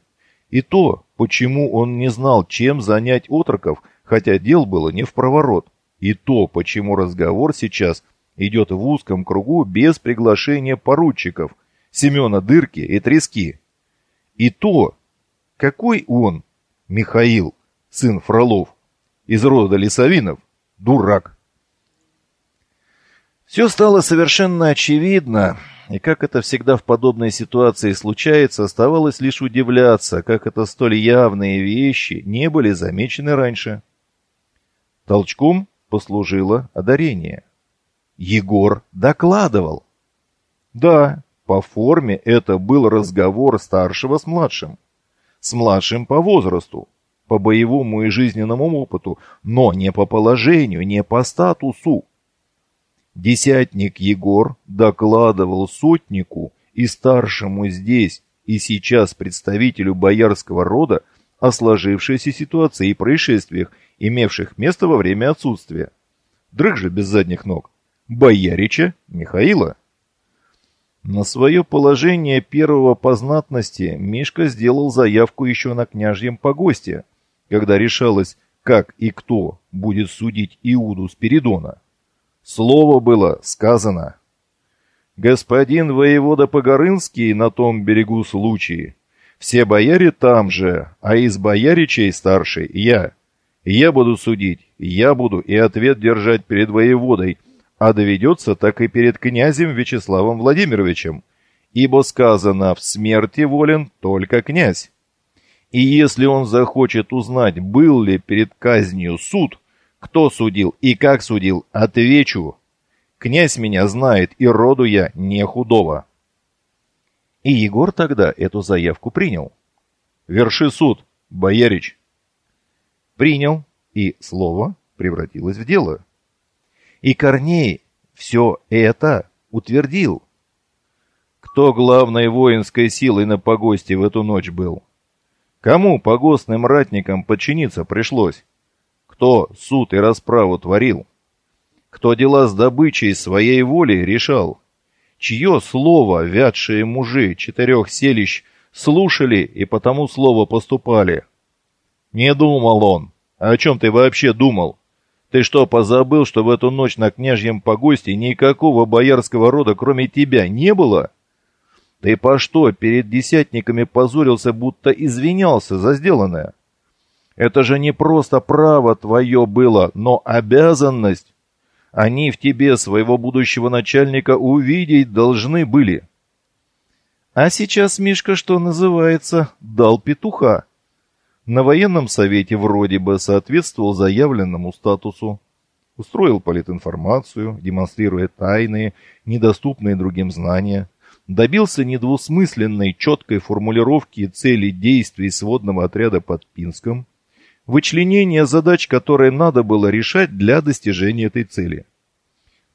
и то, почему он не знал, чем занять отроков, хотя дел было не в проворот, и то, почему разговор сейчас идет в узком кругу без приглашения поручиков Семена Дырки и Трески. И то, какой он, Михаил, сын Фролов, из рода Лисовинов, дурак. Все стало совершенно очевидно, и как это всегда в подобной ситуации случается, оставалось лишь удивляться, как это столь явные вещи не были замечены раньше. Толчком послужило одарение. Егор докладывал. Да, по форме это был разговор старшего с младшим. С младшим по возрасту, по боевому и жизненному опыту, но не по положению, не по статусу. Десятник Егор докладывал сотнику и старшему здесь и сейчас представителю боярского рода о сложившейся ситуации и происшествиях, имевших место во время отсутствия. Дрыг же без задних ног. Боярича Михаила. На свое положение первого по знатности Мишка сделал заявку еще на княжьем погосте, когда решалось, как и кто будет судить Иуду Спиридона. Слово было сказано. Господин воевода Погорынский на том берегу случаи. Все бояре там же, а из бояричей старший я. Я буду судить, я буду и ответ держать перед воеводой, а доведется так и перед князем Вячеславом Владимировичем, ибо сказано «в смерти волен только князь». И если он захочет узнать, был ли перед казнью суд, кто судил и как судил, отвечу. Князь меня знает, и роду я не худого. И Егор тогда эту заявку принял. «Верши суд, боярич!» Принял, и слово превратилось в дело. И Корней все это утвердил. кто главной воинской силой на погосте в эту ночь был? Кому погостным ратникам подчиниться пришлось? Кто суд и расправу творил? Кто дела с добычей своей воли решал? Чье слово вятшие мужи четырех селищ слушали и потому слово поступали? Не думал он. А о чем ты вообще думал? Ты что, позабыл, что в эту ночь на княжьем погосте никакого боярского рода, кроме тебя, не было? Ты по что перед десятниками позорился, будто извинялся за сделанное? Это же не просто право твое было, но обязанность. Они в тебе своего будущего начальника увидеть должны были. А сейчас Мишка, что называется, дал петуха. На военном совете вроде бы соответствовал заявленному статусу. Устроил политинформацию, демонстрируя тайные, недоступные другим знания. Добился недвусмысленной, четкой формулировки цели действий сводного отряда под Пинском. Вычленение задач, которые надо было решать для достижения этой цели.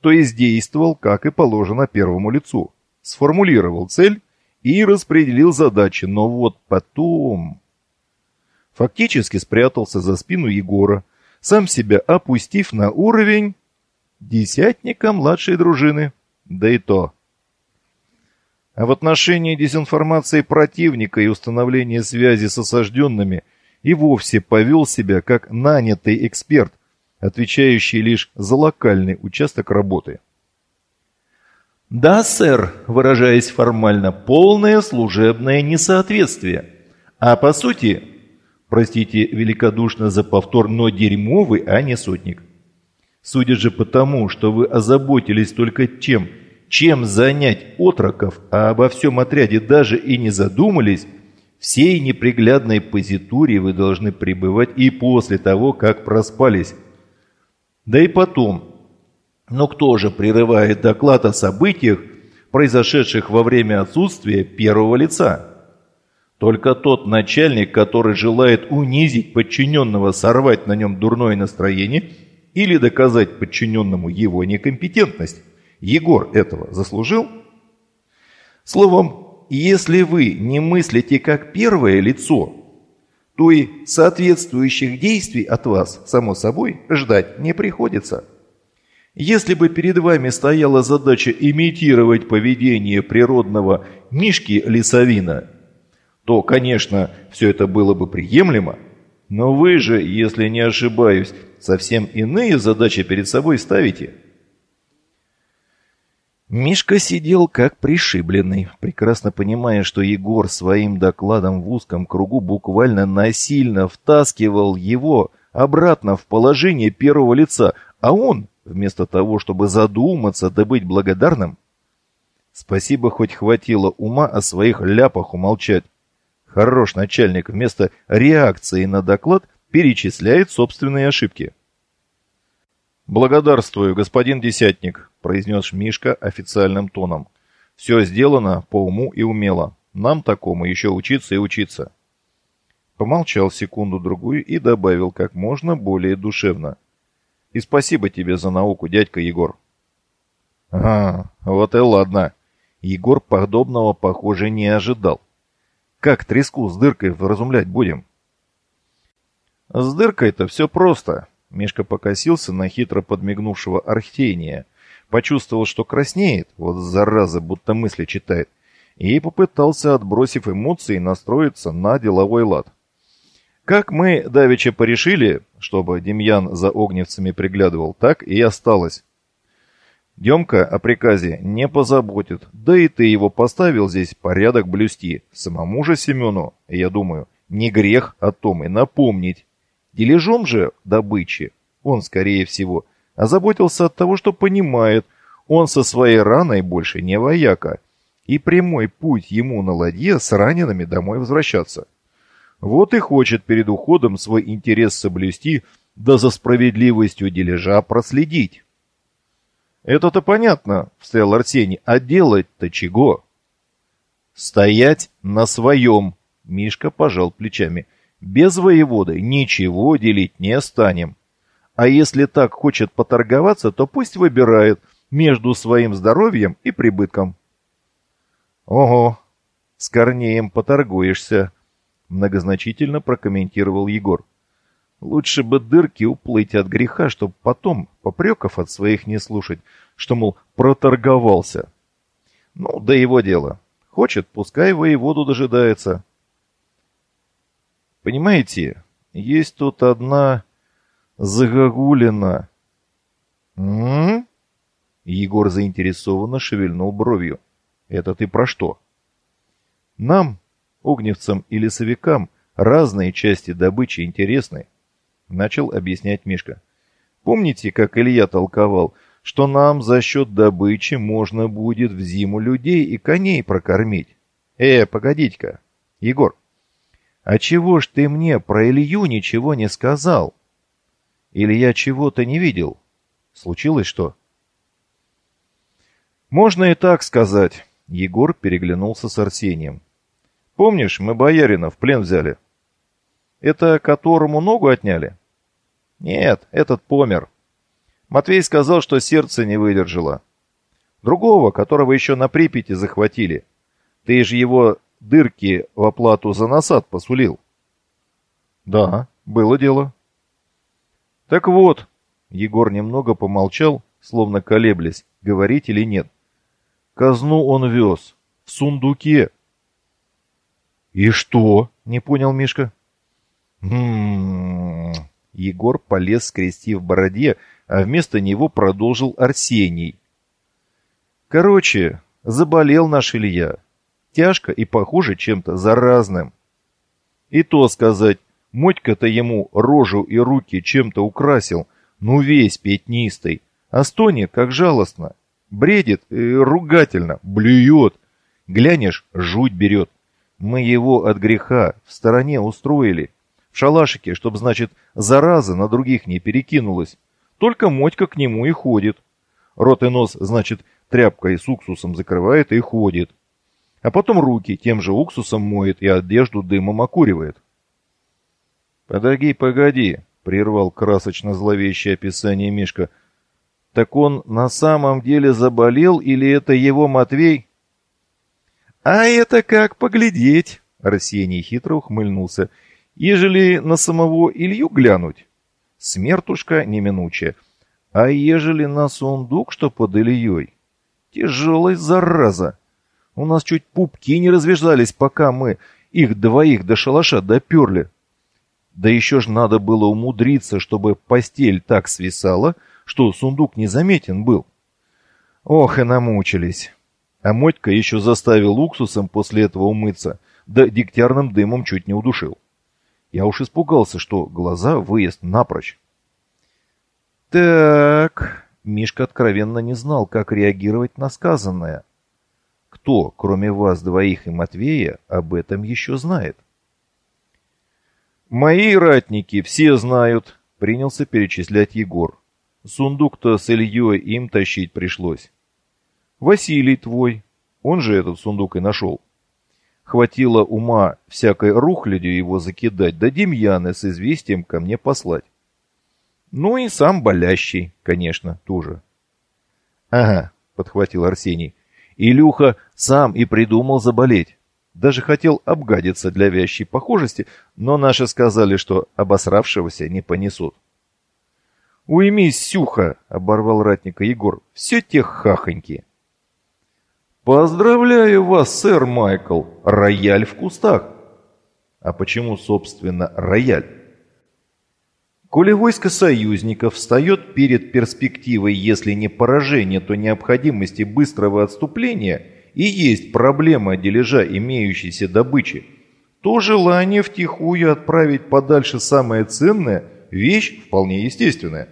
То есть действовал, как и положено первому лицу. Сформулировал цель и распределил задачи, но вот потом фактически спрятался за спину Егора, сам себя опустив на уровень десятника младшей дружины. Да и то. А в отношении дезинформации противника и установления связи с осажденными и вовсе повел себя как нанятый эксперт, отвечающий лишь за локальный участок работы. Да, сэр, выражаясь формально, полное служебное несоответствие. А по сути, Простите великодушно за повтор, но дерьмовый, а не сотник. Судя же по тому, что вы озаботились только тем, чем занять отроков, а обо всем отряде даже и не задумались, всей неприглядной позитуре вы должны пребывать и после того, как проспались. Да и потом, но кто же прерывает доклад о событиях, произошедших во время отсутствия первого лица? Только тот начальник, который желает унизить подчиненного, сорвать на нем дурное настроение или доказать подчиненному его некомпетентность, Егор этого заслужил? Словом, если вы не мыслите как первое лицо, то и соответствующих действий от вас, само собой, ждать не приходится. Если бы перед вами стояла задача имитировать поведение природного Мишки Лисовина – то, конечно, все это было бы приемлемо, но вы же, если не ошибаюсь, совсем иные задачи перед собой ставите. Мишка сидел как пришибленный, прекрасно понимая, что Егор своим докладом в узком кругу буквально насильно втаскивал его обратно в положение первого лица, а он, вместо того, чтобы задуматься да быть благодарным, спасибо хоть хватило ума о своих ляпах умолчать, Хорош начальник вместо реакции на доклад перечисляет собственные ошибки. «Благодарствую, господин Десятник», — произнес Мишка официальным тоном. «Все сделано по уму и умело. Нам такому еще учиться и учиться». Помолчал секунду-другую и добавил как можно более душевно. «И спасибо тебе за науку, дядька Егор». «А, вот и ладно». Егор подобного, похоже, не ожидал. Как треску с дыркой вразумлять будем? С дыркой-то все просто. Мишка покосился на хитро подмигнувшего Архтения. Почувствовал, что краснеет, вот зараза, будто мысли читает, и попытался, отбросив эмоции, настроиться на деловой лад. Как мы давеча порешили, чтобы Демьян за огневцами приглядывал, так и осталось. Демка о приказе не позаботит, да и ты его поставил здесь порядок блюсти. Самому же Семену, я думаю, не грех о том и напомнить. Дележом же добычи он, скорее всего, озаботился от того, что понимает, он со своей раной больше не вояка, и прямой путь ему на ладье с ранеными домой возвращаться. Вот и хочет перед уходом свой интерес соблюсти, да за справедливостью дележа проследить. «Это-то понятно», — встрял Арсений. «А делать-то чего?» «Стоять на своем», — Мишка пожал плечами. «Без воеводы ничего делить не станем. А если так хочет поторговаться, то пусть выбирает между своим здоровьем и прибытком». Ого, с Корнеем поторгуешься, многозначительно прокомментировал Егор. Лучше бы дырки уплыть от греха, чтобы потом попреков от своих не слушать, что, мол, проторговался. Ну, да его дело. Хочет, пускай воеводу дожидается. Понимаете, есть тут одна загогулина. М? Егор заинтересованно шевельнул бровью. Это ты про что? Нам, огневцам и лесовикам, разные части добычи интересны, начал объяснять Мишка. Помните, как Илья толковал, что нам за счет добычи можно будет в зиму людей и коней прокормить? Э, погодите-ка, Егор, а чего ж ты мне про Илью ничего не сказал? Или я чего-то не видел? Случилось что? Можно и так сказать. Егор переглянулся с Арсением. Помнишь, мы боярина в плен взяли? Это которому ногу отняли? Нет, этот помер. Матвей сказал, что сердце не выдержало. Другого, которого еще на Припяти захватили. Ты же его дырки в оплату за насад посулил. Да, было дело. Так вот, Егор немного помолчал, словно колеблясь, говорить или нет. Казну он вез. В сундуке. И что? Не понял Мишка. Хм. Егор полез, скрестив бороде, а вместо него продолжил Арсений. Короче, заболел наш Илья. Тяжко и похуже чем-то заразным. И то сказать, Мотька-то ему рожу и руки чем-то украсил, ну весь пятнистый, а стонет, как жалостно. Бредит, э, ругательно, блюет. Глянешь, жуть берет. Мы его от греха в стороне устроили. В шалашике, чтоб, значит, зараза на других не перекинулась. Только Мотька к нему и ходит. Рот и нос, значит, тряпкой с уксусом закрывает и ходит а потом руки тем же уксусом моет и одежду дымом окуривает. «Погоди, погоди», — прервал красочно зловещее описание Мишка. «Так он на самом деле заболел или это его Матвей?» «А это как поглядеть!» — Арсений хитро ухмыльнулся. «Ежели на самого Илью глянуть, смертушка неминучая. А ежели на сундук, что под Ильей, тяжелый зараза!» У нас чуть пупки не развязались, пока мы их двоих до шалаша доперли. Да еще ж надо было умудриться, чтобы постель так свисала, что сундук незаметен был. Ох, и намучились. А Мотька еще заставил уксусом после этого умыться, да дегтярным дымом чуть не удушил. Я уж испугался, что глаза выезд напрочь. Так, Мишка откровенно не знал, как реагировать на сказанное. Кто, кроме вас двоих и Матвея, об этом еще знает? «Мои ратники все знают», — принялся перечислять Егор. «Сундук-то с Ильей им тащить пришлось. Василий твой, он же этот сундук и нашел. Хватило ума всякой рухлядью его закидать, да Демьяна с известием ко мне послать. Ну и сам болящий, конечно, тоже». «Ага», — подхватил Арсений, Илюха сам и придумал заболеть. Даже хотел обгадиться для вящей похожести, но наши сказали, что обосравшегося не понесут. «Уймись, Сюха!» — оборвал ратника Егор. «Все те хахоньки!» «Поздравляю вас, сэр Майкл! Рояль в кустах!» «А почему, собственно, рояль?» Коли войско союзников встает перед перспективой, если не поражения, то необходимости быстрого отступления и есть проблема дележа имеющейся добычи, то желание втихую отправить подальше самое ценное – вещь вполне естественная.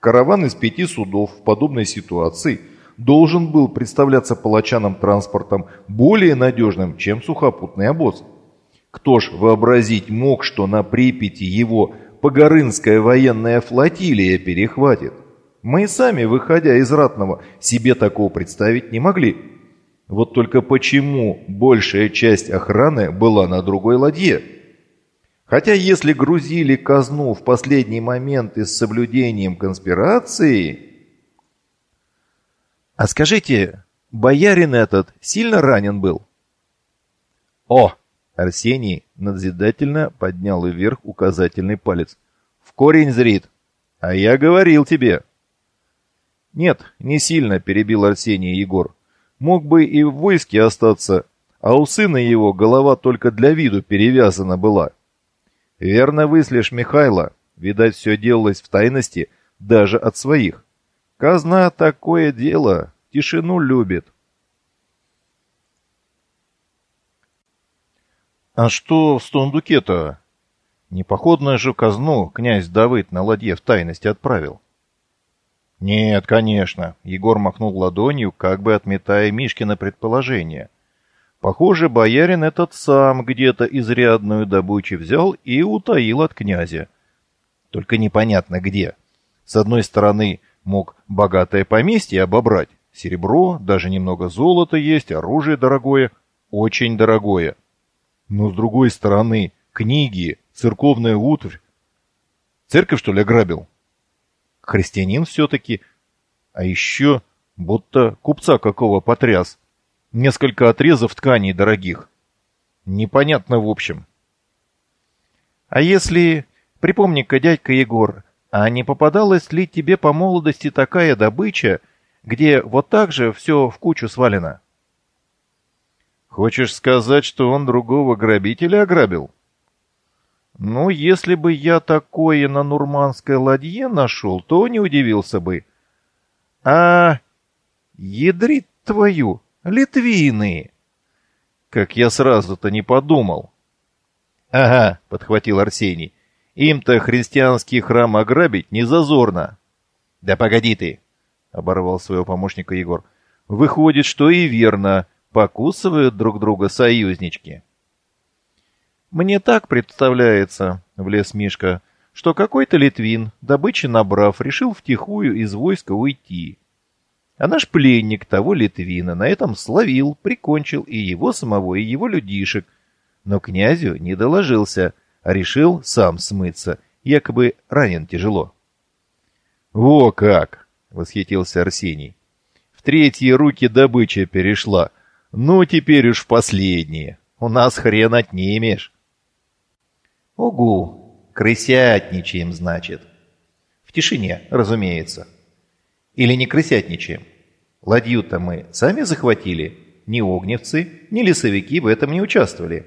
Караван из пяти судов в подобной ситуации должен был представляться палачанам транспортом более надежным, чем сухопутный обоз. Кто ж вообразить мог, что на Припяти его – Погорынская военная флотилия перехватит. Мы сами, выходя из Ратного, себе такого представить не могли. Вот только почему большая часть охраны была на другой ладье? Хотя если грузили казну в последний момент и с соблюдением конспирации... «А скажите, боярин этот сильно ранен был?» О! Арсений назидательно поднял вверх указательный палец. В корень зрит. А я говорил тебе. Нет, не сильно, перебил Арсений Егор. Мог бы и в войске остаться, а у сына его голова только для виду перевязана была. Верно выслишь Михайла, видать, все делалось в тайности даже от своих. Казна такое дело, тишину любит. А что в Стондуке-то? Непоходную же казну князь Давыд на ладье в тайности отправил. Нет, конечно, Егор махнул ладонью, как бы отметая Мишкина предположение. Похоже, боярин этот сам где-то изрядную добычу взял и утаил от князя. Только непонятно где. С одной стороны, мог богатое поместье обобрать. Серебро, даже немного золота есть, оружие дорогое, очень дорогое. Но с другой стороны, книги, церковная утварь. Церковь, что ли, ограбил? Христианин все-таки. А еще будто купца какого потряс. Несколько отрезов тканей дорогих. Непонятно в общем. А если... Припомни-ка, дядька Егор, а не попадалась ли тебе по молодости такая добыча, где вот так же все в кучу свалено? Хочешь сказать, что он другого грабителя ограбил? Ну, если бы я такое на нурманской ладье нашел, то не удивился бы. А ядрит твою, литвины! Как я сразу-то не подумал. Ага, подхватил Арсений. Им-то христианский храм ограбить не зазорно. Да погоди ты, оборвал своего помощника Егор. Выходит, что и верно покусывают друг друга союзнички. «Мне так представляется», — влез Мишка, — «что какой-то литвин, добычи набрав, решил втихую из войска уйти. А наш пленник того литвина на этом словил, прикончил и его самого, и его людишек, но князю не доложился, а решил сам смыться, якобы ранен тяжело». «Во как!» — восхитился Арсений. «В третьи руки добыча перешла». Ну, теперь уж последние. У нас хрен отнимешь. Угу, крысятничаем, значит. В тишине, разумеется. Или не крысятничаем. Ладью-то мы сами захватили. Ни огневцы, ни лесовики в этом не участвовали.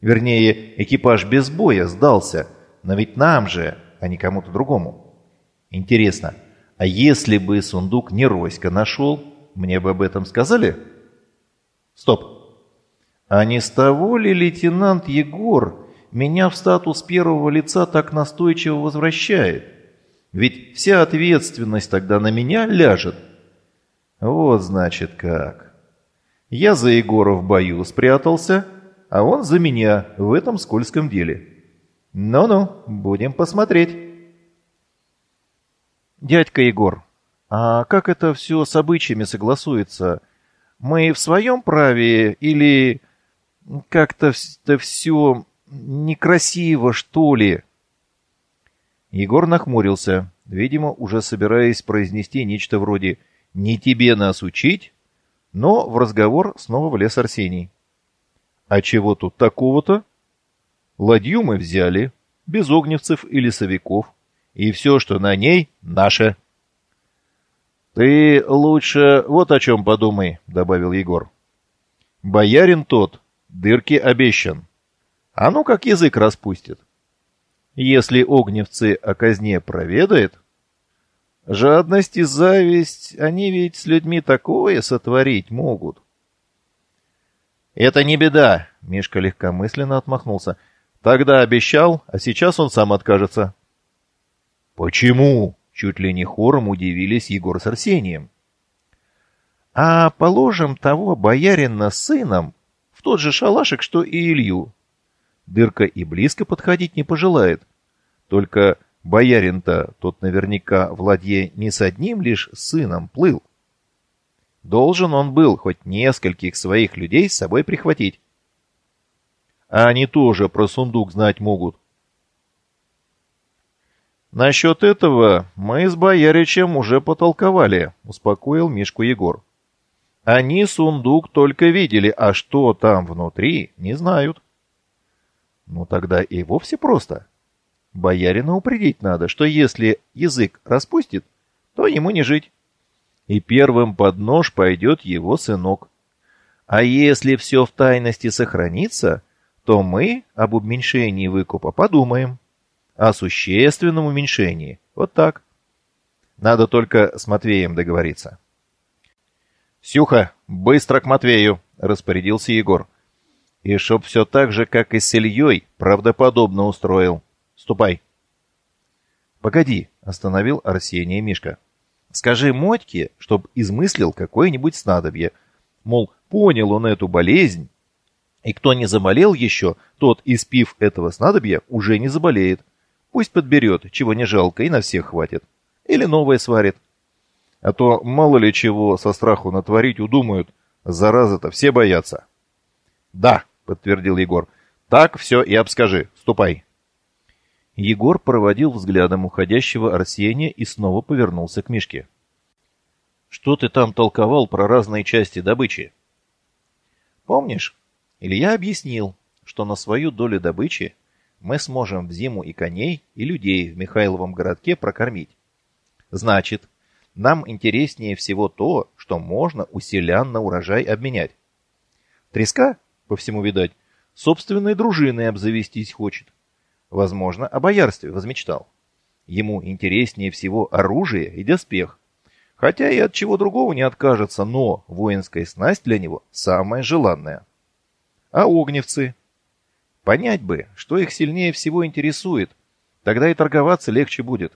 Вернее, экипаж без боя сдался. Но ведь нам же, а не кому-то другому. Интересно, а если бы сундук не Роська нашел, мне бы об этом сказали? — Стоп. А не с того ли лейтенант Егор меня в статус первого лица так настойчиво возвращает? Ведь вся ответственность тогда на меня ляжет. Вот значит как. Я за Егора в бою спрятался, а он за меня в этом скользком деле. Ну-ну, будем посмотреть. Дядька Егор, а как это все с обычаями согласуется? Мы в своем праве или как-то все некрасиво, что ли?» Егор нахмурился, видимо, уже собираясь произнести нечто вроде «не тебе нас учить», но в разговор снова влез Арсений. «А чего тут такого-то?» «Ладью мы взяли, без огневцев и лесовиков, и все, что на ней, наше». «Ты лучше вот о чем подумай», — добавил Егор. «Боярин тот, дырки обещан. А ну как язык распустит. Если огневцы о казне проведает, жадность и зависть, они ведь с людьми такое сотворить могут». «Это не беда», — Мишка легкомысленно отмахнулся. «Тогда обещал, а сейчас он сам откажется». «Почему?» Чуть ли не хором удивились Егор с Арсением. «А положим того боярина сыном в тот же шалашик, что и Илью. Дырка и близко подходить не пожелает. Только боярин-то тот наверняка в ладье не с одним лишь сыном плыл. Должен он был хоть нескольких своих людей с собой прихватить. А они тоже про сундук знать могут. «Насчет этого мы с Бояричем уже потолковали», — успокоил Мишку Егор. Они сундук только видели, а что там внутри, не знают. Ну тогда и вовсе просто. Боярина упредить надо, что если язык распустит, то ему не жить. И первым под нож пойдет его сынок. А если все в тайности сохранится, то мы об уменьшении выкупа подумаем. О существенном уменьшении. Вот так. Надо только с Матвеем договориться. «Сюха, быстро к Матвею!» — распорядился Егор. «И чтоб все так же, как и с Ильей, правдоподобно устроил. Ступай!» «Погоди!» — остановил Арсений Мишка. «Скажи Мотьке, чтоб измыслил какое-нибудь снадобье. Мол, понял он эту болезнь, и кто не заболел еще, тот, испив этого снадобья, уже не заболеет. Пусть подберет, чего не жалко, и на всех хватит. Или новое сварит. А то мало ли чего со страху натворить удумают. Зараза-то все боятся. Да, подтвердил Егор. Так все и обскажи. Ступай. Егор проводил взглядом уходящего Арсения и снова повернулся к Мишке. «Что ты там толковал про разные части добычи?» «Помнишь, Илья объяснил, что на свою долю добычи мы сможем в зиму и коней, и людей в Михайловом городке прокормить. Значит, нам интереснее всего то, что можно у селян на урожай обменять. Треска, по всему видать, собственной дружиной обзавестись хочет. Возможно, о боярстве возмечтал. Ему интереснее всего оружие и доспех. Хотя и от чего другого не откажется, но воинская снасть для него самая желанная. А огневцы? Понять бы, что их сильнее всего интересует. Тогда и торговаться легче будет.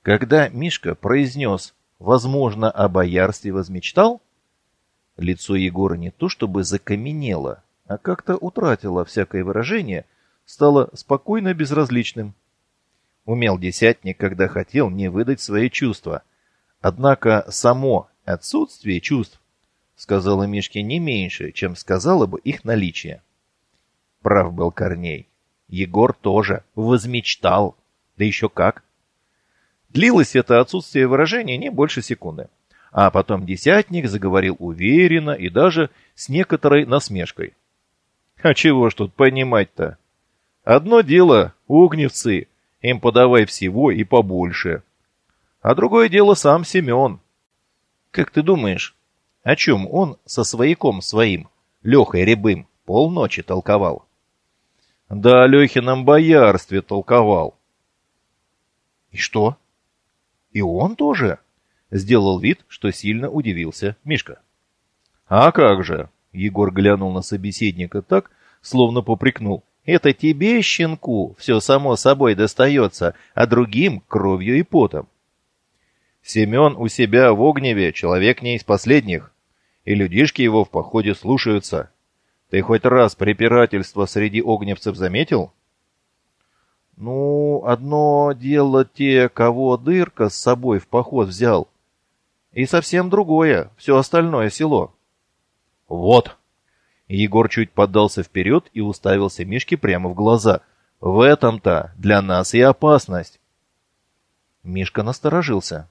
Когда Мишка произнес «возможно, о боярстве возмечтал», лицо Егора не то чтобы закаменело, а как-то утратило всякое выражение, стало спокойно безразличным. Умел десятник, когда хотел не выдать свои чувства. Однако само отсутствие чувств сказала Мишке не меньше, чем сказала бы их наличие. Прав был Корней. Егор тоже возмечтал. Да еще как. Длилось это отсутствие выражения не больше секунды. А потом десятник заговорил уверенно и даже с некоторой насмешкой. А чего ж тут понимать-то? Одно дело — огневцы, им подавай всего и побольше. А другое дело сам Семен. Как ты думаешь, о чем он со свояком своим, Лехой Рябым, полночи толковал. Да о Лехином боярстве толковал. И что? И он тоже? Сделал вид, что сильно удивился Мишка. А как же? Егор глянул на собеседника так, словно попрекнул. Это тебе, щенку, все само собой достается, а другим кровью и потом. Семен у себя в Огневе человек не из последних и людишки его в походе слушаются. Ты хоть раз препирательство среди огневцев заметил? Ну, одно дело те, кого дырка с собой в поход взял, и совсем другое, все остальное село. Вот. Егор чуть поддался вперед и уставился Мишке прямо в глаза. В этом-то для нас и опасность. Мишка насторожился.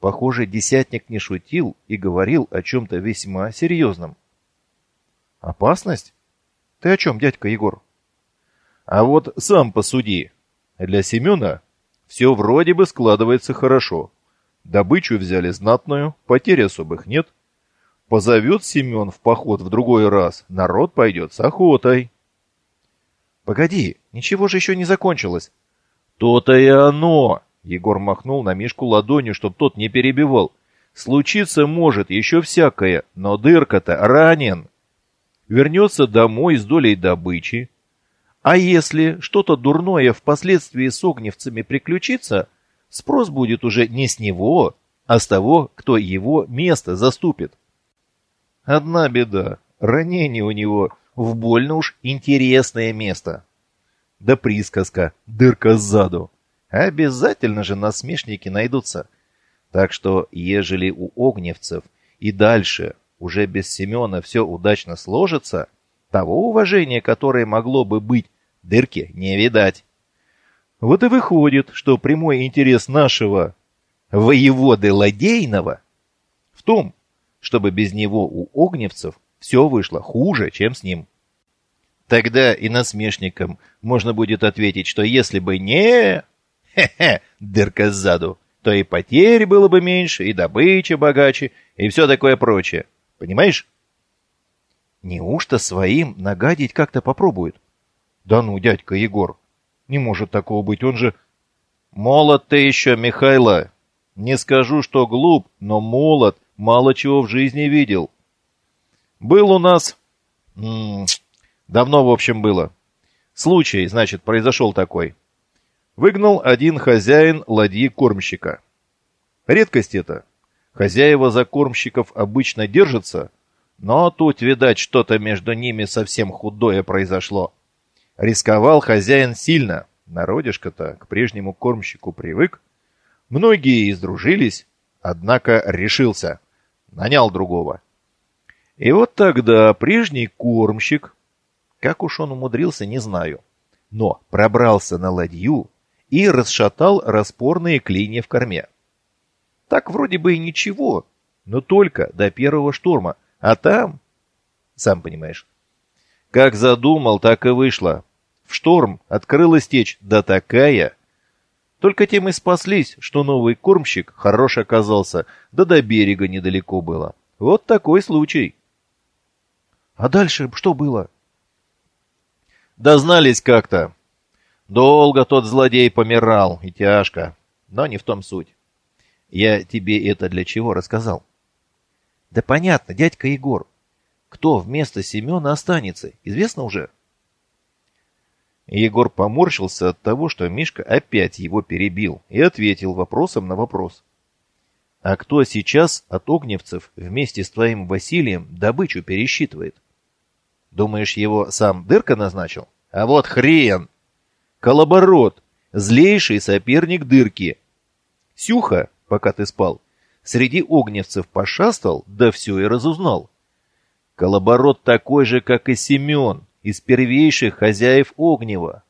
Похоже, десятник не шутил и говорил о чем-то весьма серьезном. «Опасность? Ты о чем, дядька Егор?» «А вот сам посуди. Для Семена все вроде бы складывается хорошо. Добычу взяли знатную, потерь особых нет. Позовет Семен в поход в другой раз, народ пойдет с охотой». «Погоди, ничего же еще не закончилось». «То-то и оно!» Егор махнул на Мишку ладонью, чтоб тот не перебивал. «Случиться может еще всякое, но дырка-то ранен. Вернется домой с долей добычи. А если что-то дурное впоследствии с огневцами приключится, спрос будет уже не с него, а с того, кто его место заступит. Одна беда, ранение у него в больно уж интересное место. Да присказка «дырка сзаду». Обязательно же насмешники найдутся. Так что, ежели у огневцев и дальше уже без Семена все удачно сложится, того уважения, которое могло бы быть, дырки не видать. Вот и выходит, что прямой интерес нашего воеводы Ладейного в том, чтобы без него у огневцев все вышло хуже, чем с ним. Тогда и насмешникам можно будет ответить, что если бы не... Хе-хе, дырка сзаду, то и потерь было бы меньше, и добыча богаче, и все такое прочее. Понимаешь? Неужто своим нагадить как-то попробует? Да ну, дядька Егор, не может такого быть, он же... Молод ты еще, Михайло. Не скажу, что глуп, но молод, мало чего в жизни видел. Был у нас... М -м, давно, в общем, было. Случай, значит, произошел такой. Выгнал один хозяин ладьи кормщика. Редкость это. Хозяева за кормщиков обычно держатся, но тут, видать, что-то между ними совсем худое произошло. Рисковал хозяин сильно. Народишко-то к прежнему кормщику привык. Многие издружились, однако решился. Нанял другого. И вот тогда прежний кормщик, как уж он умудрился, не знаю, но пробрался на ладью и расшатал распорные клинья в корме. Так вроде бы и ничего, но только до первого штурма, а там, сам понимаешь, как задумал, так и вышло. В шторм открылась течь, да такая. Только тем и спаслись, что новый кормщик хорош оказался, да до берега недалеко было. Вот такой случай. А дальше что было? Дознались как-то. Долго тот злодей помирал, и тяжко. Но не в том суть. Я тебе это для чего рассказал? Да понятно, дядька Егор. Кто вместо Семена останется, известно уже? Егор поморщился от того, что Мишка опять его перебил и ответил вопросом на вопрос. «А кто сейчас от огневцев вместе с твоим Василием добычу пересчитывает? Думаешь, его сам Дырка назначил? А вот хрен! Колоборот, злейший соперник Дырки. Сюха, пока ты спал, среди огневцев пошастал, да все и разузнал. Колоборот такой же, как и Семен, из первейших хозяев Огнева.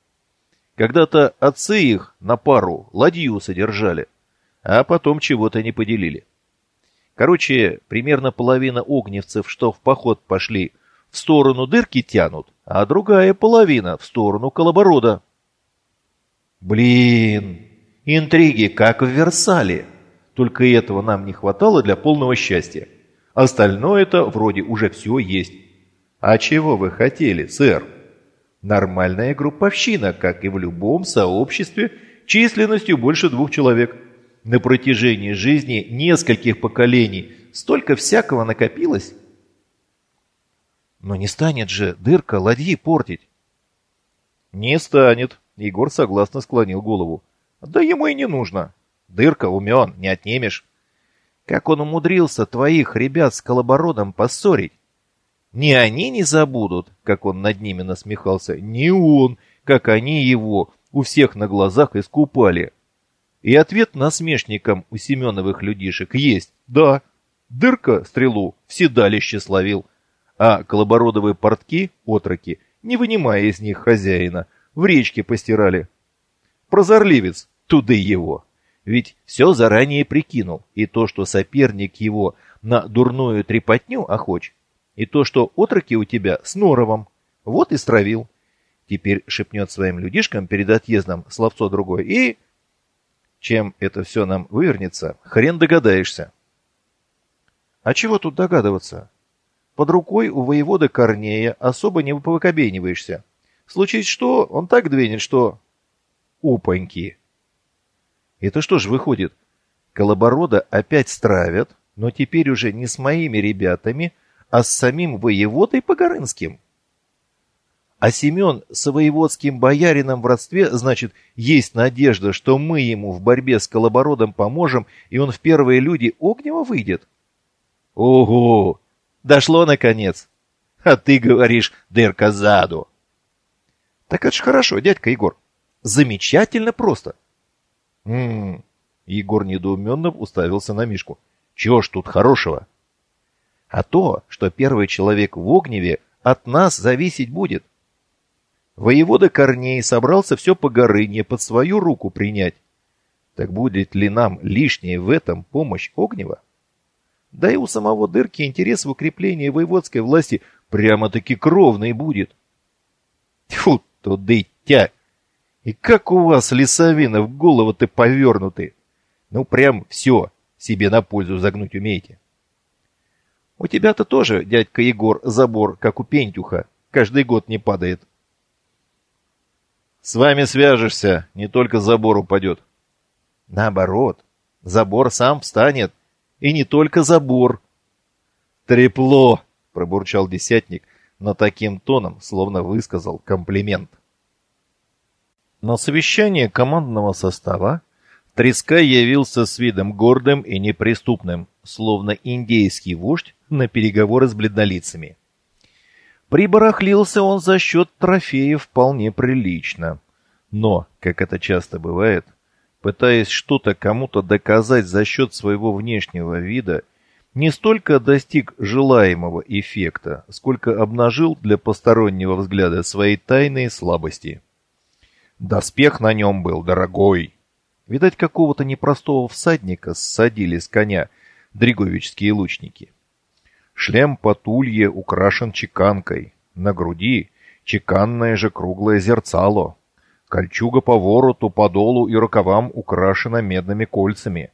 Когда-то отцы их на пару ладью содержали, а потом чего-то не поделили. Короче, примерно половина огневцев, что в поход пошли, в сторону дырки тянут, а другая половина в сторону колоборода. Блин, интриги, как в Версале. Только этого нам не хватало для полного счастья. Остальное-то вроде уже все есть. А чего вы хотели, сэр? Нормальная групповщина, как и в любом сообществе, численностью больше двух человек. На протяжении жизни нескольких поколений столько всякого накопилось. Но не станет же дырка ладьи портить. Не станет, Егор согласно склонил голову. Да ему и не нужно. Дырка умен, не отнимешь. Как он умудрился твоих ребят с колобородом поссорить? Ни они не забудут, как он над ними насмехался, ни он, как они его у всех на глазах искупали. И ответ насмешникам у Семеновых людишек есть. Да, дырка стрелу в седалище словил, а колобородовые портки, отроки, не вынимая из них хозяина, в речке постирали. Прозорливец, туды его. Ведь все заранее прикинул, и то, что соперник его на дурную трепотню охоч, и то, что отроки у тебя с норовом, вот и стравил. Теперь шепнет своим людишкам перед отъездом словцо другое, и... Чем это все нам вывернется, хрен догадаешься. А чего тут догадываться? Под рукой у воевода Корнея особо не повыкобениваешься. Случись что, он так двинет, что... Опаньки! Это что ж выходит? Колоборода опять стравят, но теперь уже не с моими ребятами, а с самим воеводой Погорынским. А Семен с воеводским боярином в родстве, значит, есть надежда, что мы ему в борьбе с Колобородом поможем, и он в первые люди Огнева выйдет? Ого! Дошло наконец! А ты говоришь, дырка заду. Так это ж хорошо, дядька Егор. Замечательно просто. Ммм, Егор недоуменно уставился на Мишку. Чего ж тут хорошего? А то, что первый человек в Огневе от нас зависеть будет. Воевода Корней собрался все по горыне под свою руку принять. Так будет ли нам лишнее в этом помощь Огнева? Да и у самого Дырки интерес в укреплении воеводской власти прямо-таки кровный будет. Тьфу, тудытя! И как у вас, лесовина, в голову-то повернуты? Ну, прям все себе на пользу загнуть умеете. У тебя-то тоже, дядька Егор, забор, как у Пентюха, каждый год не падает. С вами свяжешься, не только забор упадет. Наоборот, забор сам встанет, и не только забор. Трепло, пробурчал десятник, но таким тоном, словно высказал комплимент. На совещание командного состава Треска явился с видом гордым и неприступным, словно индейский вождь на переговоры с бледнолицами. Прибарахлился он за счет трофеев вполне прилично. Но, как это часто бывает, пытаясь что-то кому-то доказать за счет своего внешнего вида, не столько достиг желаемого эффекта, сколько обнажил для постороннего взгляда свои тайные слабости. Доспех на нем был дорогой. Видать, какого-то непростого всадника ссадили с коня дриговичские лучники. Шлем потулье украшен чеканкой. На груди чеканное же круглое зерцало. Кольчуга по вороту, по долу и рукавам украшена медными кольцами.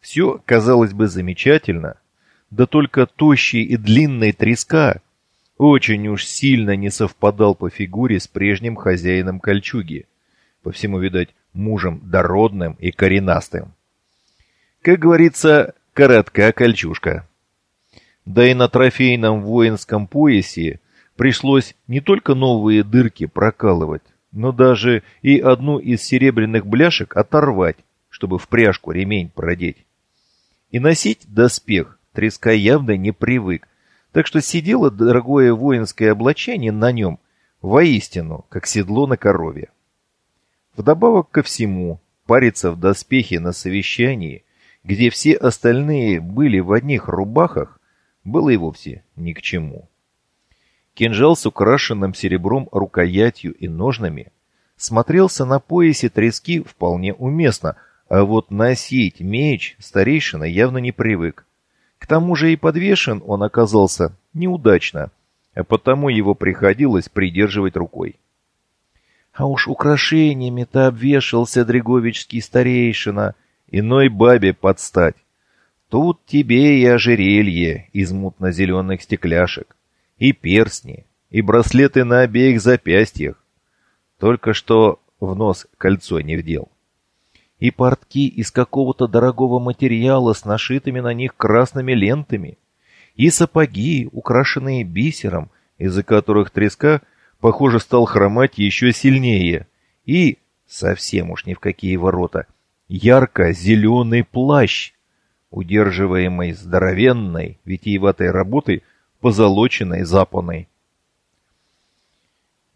Все, казалось бы, замечательно, да только тощий и длинный треска очень уж сильно не совпадал по фигуре с прежним хозяином кольчуги. По всему, видать, мужем дородным и коренастым. Как говорится, коротка кольчушка. Да и на трофейном воинском поясе пришлось не только новые дырки прокалывать, но даже и одну из серебряных бляшек оторвать, чтобы в пряжку ремень продеть. И носить доспех треска явно не привык, так что сидело дорогое воинское облачение на нем, воистину, как седло на корове. Вдобавок ко всему, париться в доспехе на совещании, где все остальные были в одних рубахах, было и вовсе ни к чему. Кинжал с украшенным серебром рукоятью и ножнами смотрелся на поясе трески вполне уместно, а вот носить меч старейшина явно не привык. К тому же и подвешен он оказался неудачно, а потому его приходилось придерживать рукой. А уж украшениями-то обвешался Дреговичский старейшина, иной бабе подстать. Тут тебе и ожерелье из мутно-зеленых стекляшек, и перстни, и браслеты на обеих запястьях. Только что в нос кольцо не вдел. И портки из какого-то дорогого материала с нашитыми на них красными лентами, и сапоги, украшенные бисером, из-за которых треска, похоже, стал хромать еще сильнее, и, совсем уж ни в какие ворота, ярко-зеленый плащ удерживаемой здоровенной, витиеватой работой, позолоченной запоной.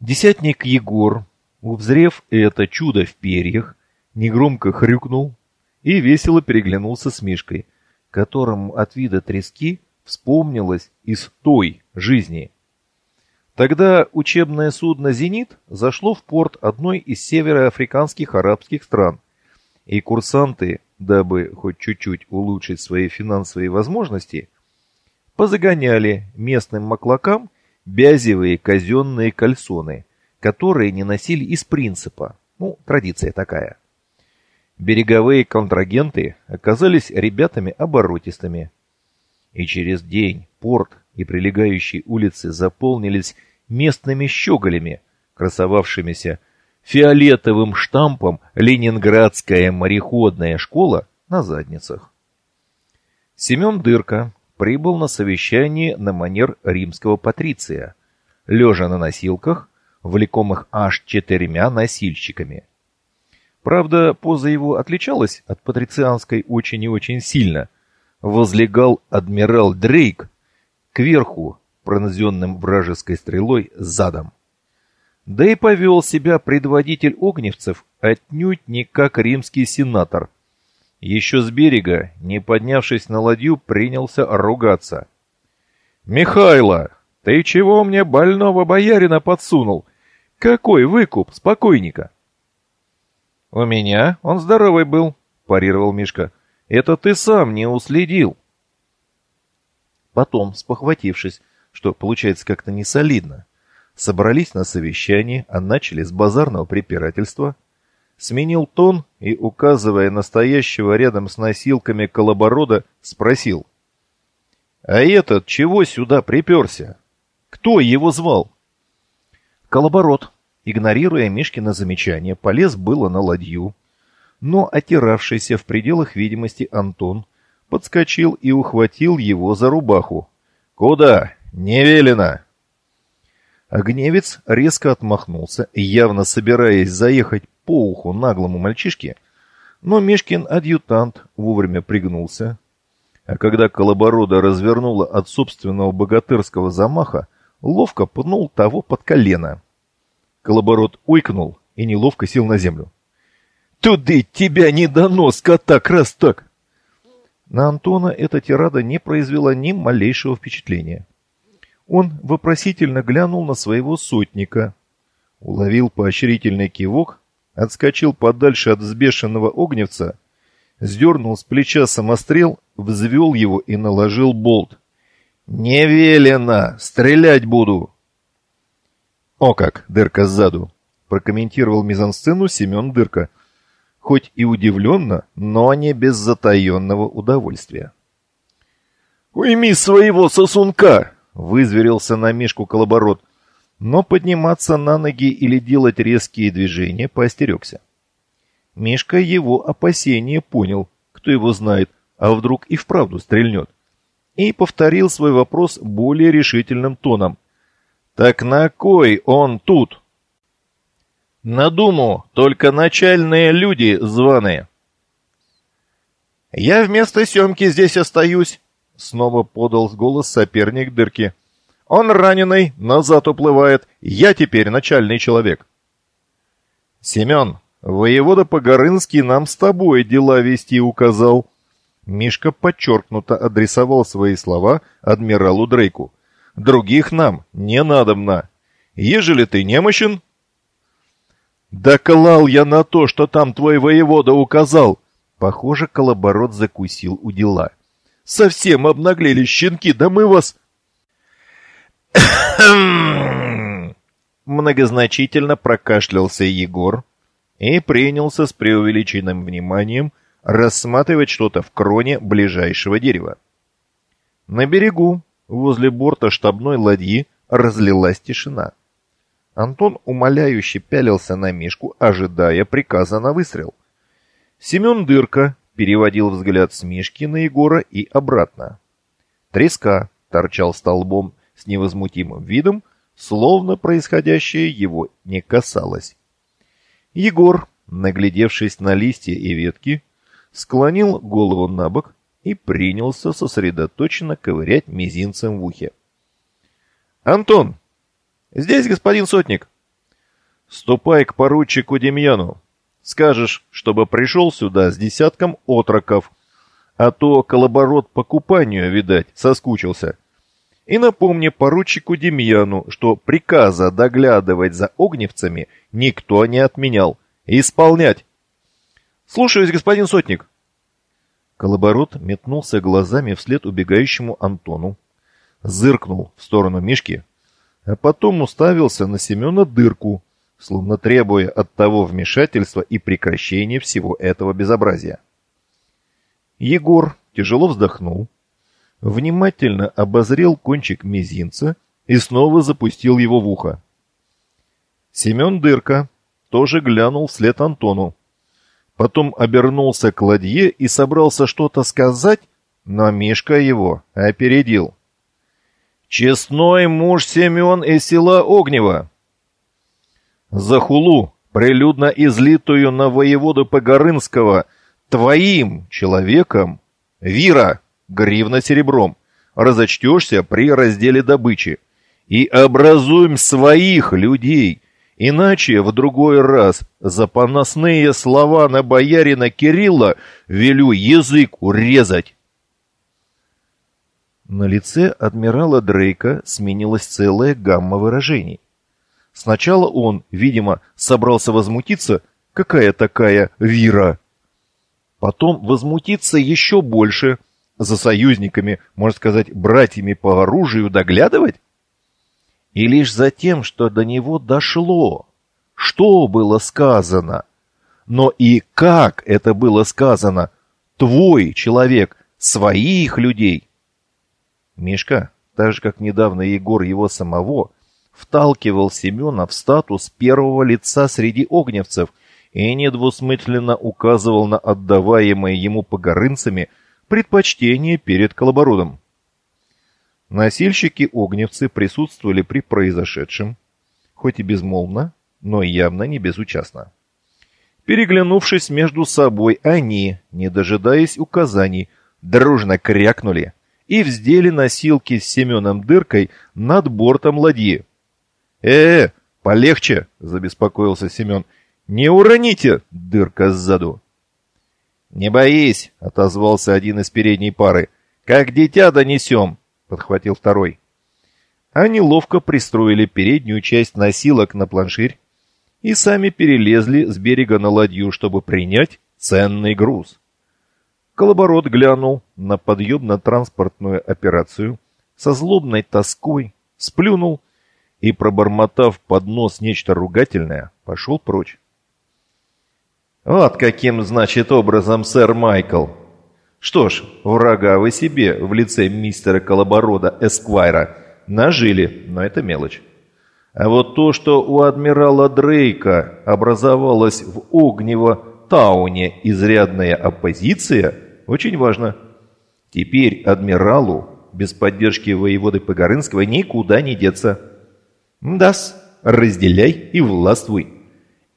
Десятник Егор, узрев это чудо в перьях, негромко хрюкнул и весело переглянулся с Мишкой, которому от вида трески вспомнилось из той жизни. Тогда учебное судно «Зенит» зашло в порт одной из североафриканских арабских стран, и курсанты дабы хоть чуть-чуть улучшить свои финансовые возможности, позагоняли местным маклакам бязевые казенные кальсоны, которые не носили из принципа. Ну, традиция такая. Береговые контрагенты оказались ребятами оборотистыми. И через день порт и прилегающие улицы заполнились местными щеголями, красовавшимися фиолетовым штампом «Ленинградская мореходная школа» на задницах. Семен Дырка прибыл на совещание на манер римского патриция, лежа на носилках, влекомых аж четырьмя носильщиками. Правда, поза его отличалась от патрицианской очень и очень сильно. Возлегал адмирал Дрейк кверху, пронзенным вражеской стрелой задом. Да и повел себя предводитель огневцев отнюдь не как римский сенатор. Еще с берега, не поднявшись на ладью, принялся ругаться. «Михайло, ты чего мне больного боярина подсунул? Какой выкуп спокойника?» «У меня он здоровый был», — парировал Мишка. «Это ты сам не уследил». Потом, спохватившись, что получается как-то несолидно, собрались на совещании, а начали с базарного препирательства, сменил тон и, указывая настоящего рядом с носилками колоборода, спросил. «А этот чего сюда приперся? Кто его звал?» Колоборот, игнорируя Мишкина замечание, полез было на ладью, но отиравшийся в пределах видимости Антон подскочил и ухватил его за рубаху. «Куда? Не велено!» Огневец резко отмахнулся, явно собираясь заехать по уху наглому мальчишке, но Мишкин адъютант вовремя пригнулся, а когда Колоборода развернула от собственного богатырского замаха, ловко пнул того под колено. Колобород уйкнул и неловко сел на землю. «Туды тебя не дано, скотак, раз так!» На Антона эта тирада не произвела ни малейшего впечатления. Он вопросительно глянул на своего сотника, уловил поощрительный кивок, отскочил подальше от взбешенного огневца, сдернул с плеча самострел, взвел его и наложил болт. «Не велено! Стрелять буду!» «О как! Дырка сзаду!» — прокомментировал мизансцену Семен Дырка. Хоть и удивленно, но не без затаенного удовольствия. «Уйми своего сосунка!» Вызверился на Мишку колоборот, но подниматься на ноги или делать резкие движения поостерегся. Мишка его опасение понял, кто его знает, а вдруг и вправду стрельнет. И повторил свой вопрос более решительным тоном. «Так на кой он тут?» «На думу, только начальные люди званые». «Я вместо Семки здесь остаюсь», Снова подал голос соперник дырки. Он раненый, назад уплывает. Я теперь начальный человек. Семен, воевода Погорынский нам с тобой дела вести указал. Мишка подчеркнуто адресовал свои слова адмиралу Дрейку. Других нам не надобно. Ежели ты немощен... Да клал я на то, что там твой воевода указал. Похоже, колоборот закусил у дела. Совсем обнаглели щенки, да мы вас...» Многозначительно прокашлялся Егор и принялся с преувеличенным вниманием рассматривать что-то в кроне ближайшего дерева. На берегу, возле борта штабной ладьи, разлилась тишина. Антон умоляюще пялился на Мишку, ожидая приказа на выстрел. Семен Дырка переводил взгляд с Мишки на Егора и обратно. Треска торчал столбом с невозмутимым видом, словно происходящее его не касалось. Егор, наглядевшись на листья и ветки, склонил голову на бок и принялся сосредоточенно ковырять мизинцем в ухе. «Антон! Здесь господин Сотник!» «Ступай к поручику Демьяну. Скажешь, чтобы пришел сюда с десятком отроков, а то колоборот по купанию, видать, соскучился. И напомни поручику Демьяну, что приказа доглядывать за огневцами никто не отменял. Исполнять! Слушаюсь, господин Сотник. Колоборот метнулся глазами вслед убегающему Антону, зыркнул в сторону Мишки, а потом уставился на Семена дырку, словно требуя от того вмешательства и прекращения всего этого безобразия. Егор тяжело вздохнул, внимательно обозрел кончик мизинца и снова запустил его в ухо. Семен Дырка тоже глянул вслед Антону. Потом обернулся к ладье и собрался что-то сказать, но Мишка его опередил. «Честной муж Семен из села Огнева!» за хулу, прилюдно излитую на воеводу Погорынского, твоим человеком, вира, гривна серебром, разочтешься при разделе добычи. И образуем своих людей, иначе в другой раз за поносные слова на боярина Кирилла велю язык урезать. На лице адмирала Дрейка сменилась целая гамма выражений. Сначала он, видимо, собрался возмутиться, какая такая Вира. Потом возмутиться еще больше, за союзниками, можно сказать, братьями по оружию доглядывать? И лишь за тем, что до него дошло, что было сказано, но и как это было сказано, твой человек, своих людей. Мишка, так же как недавно Егор его самого, вталкивал Семена в статус первого лица среди огневцев и недвусмысленно указывал на отдаваемое ему погорынцами предпочтение перед колобородом. Носильщики-огневцы присутствовали при произошедшем, хоть и безмолвно, но явно не безучастно. Переглянувшись между собой, они, не дожидаясь указаний, дружно крякнули и вздели носилки с Семеном Дыркой над бортом ладьи. «Э, -э полегче!» — забеспокоился Семен. «Не уроните!» — дырка сзаду. «Не боись!» — отозвался один из передней пары. «Как дитя донесем!» — подхватил второй. Они ловко пристроили переднюю часть носилок на планширь и сами перелезли с берега на ладью, чтобы принять ценный груз. Колоборот глянул на подъемно-транспортную операцию со злобной тоской, сплюнул и, пробормотав под нос нечто ругательное, пошел прочь. «Вот каким, значит, образом, сэр Майкл!» «Что ж, врага вы себе в лице мистера Колоборода Эсквайра нажили, но это мелочь. А вот то, что у адмирала Дрейка образовалась в Огнево-Тауне изрядная оппозиция, очень важно. Теперь адмиралу без поддержки воеводы Погорынского никуда не деться. Дас, разделяй и властвуй.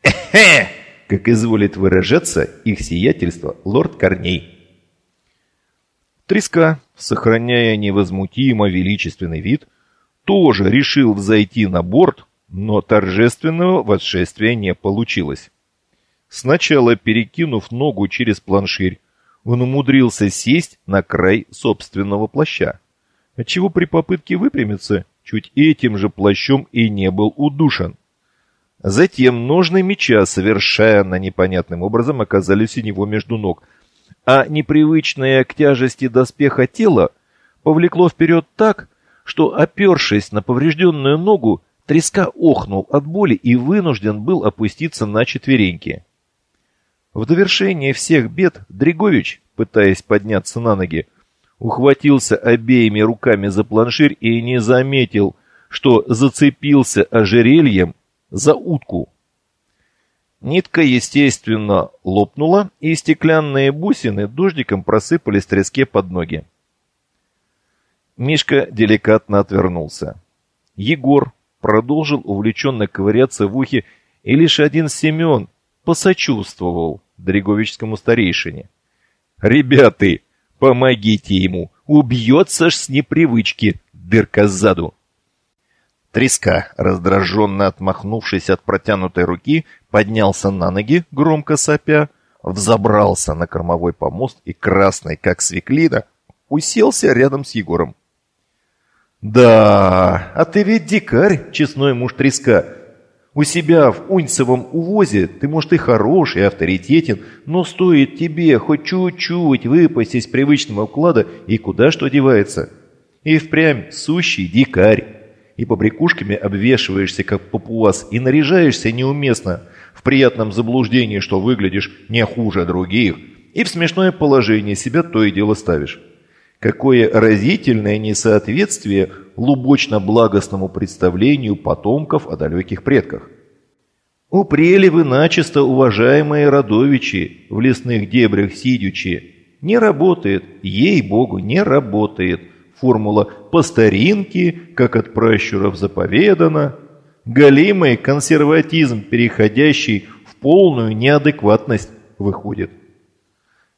Эхе! Как изволит выражаться их сиятельство лорд Корней. Треска, сохраняя невозмутимо величественный вид, тоже решил взойти на борт, но торжественного восшествия не получилось. Сначала перекинув ногу через планширь, он умудрился сесть на край собственного плаща, отчего при попытке выпрямиться чуть этим же плащом и не был удушен. Затем ножны меча совершенно непонятным образом оказались у него между ног, а непривычное к тяжести доспеха тело повлекло вперед так, что, опершись на поврежденную ногу, треска охнул от боли и вынужден был опуститься на четвереньки. В довершение всех бед Дригович, пытаясь подняться на ноги, ухватился обеими руками за планширь и не заметил, что зацепился ожерельем за утку. Нитка, естественно, лопнула, и стеклянные бусины дождиком просыпались треске под ноги. Мишка деликатно отвернулся. Егор продолжил увлеченно ковыряться в ухе, и лишь один Семен посочувствовал Дриговичскому старейшине. «Ребята, помогите ему, убьется ж с непривычки, дырка сзаду!» Треска, раздраженно отмахнувшись от протянутой руки, поднялся на ноги, громко сопя, взобрался на кормовой помост и, красный как свеклина, уселся рядом с Егором. «Да, а ты ведь дикарь, честной муж треска. У себя в Уньцевом увозе ты, может, и хорош, и авторитетен, но стоит тебе хоть чуть-чуть выпасть из привычного уклада, и куда что девается. И впрямь сущий дикарь. И побрякушками обвешиваешься, как папуас, и наряжаешься неуместно, в приятном заблуждении, что выглядишь не хуже других, и в смешное положение себя то и дело ставишь. Какое разительное несоответствие лубочно-благостному представлению потомков о далеких предках. Упрели вы начисто, уважаемые родовичи, в лесных дебрях сидячи. Не работает, ей-богу, не работает. Формула «по старинке», как от пращуров заповедано. Галимый консерватизм, переходящий в полную неадекватность, выходит.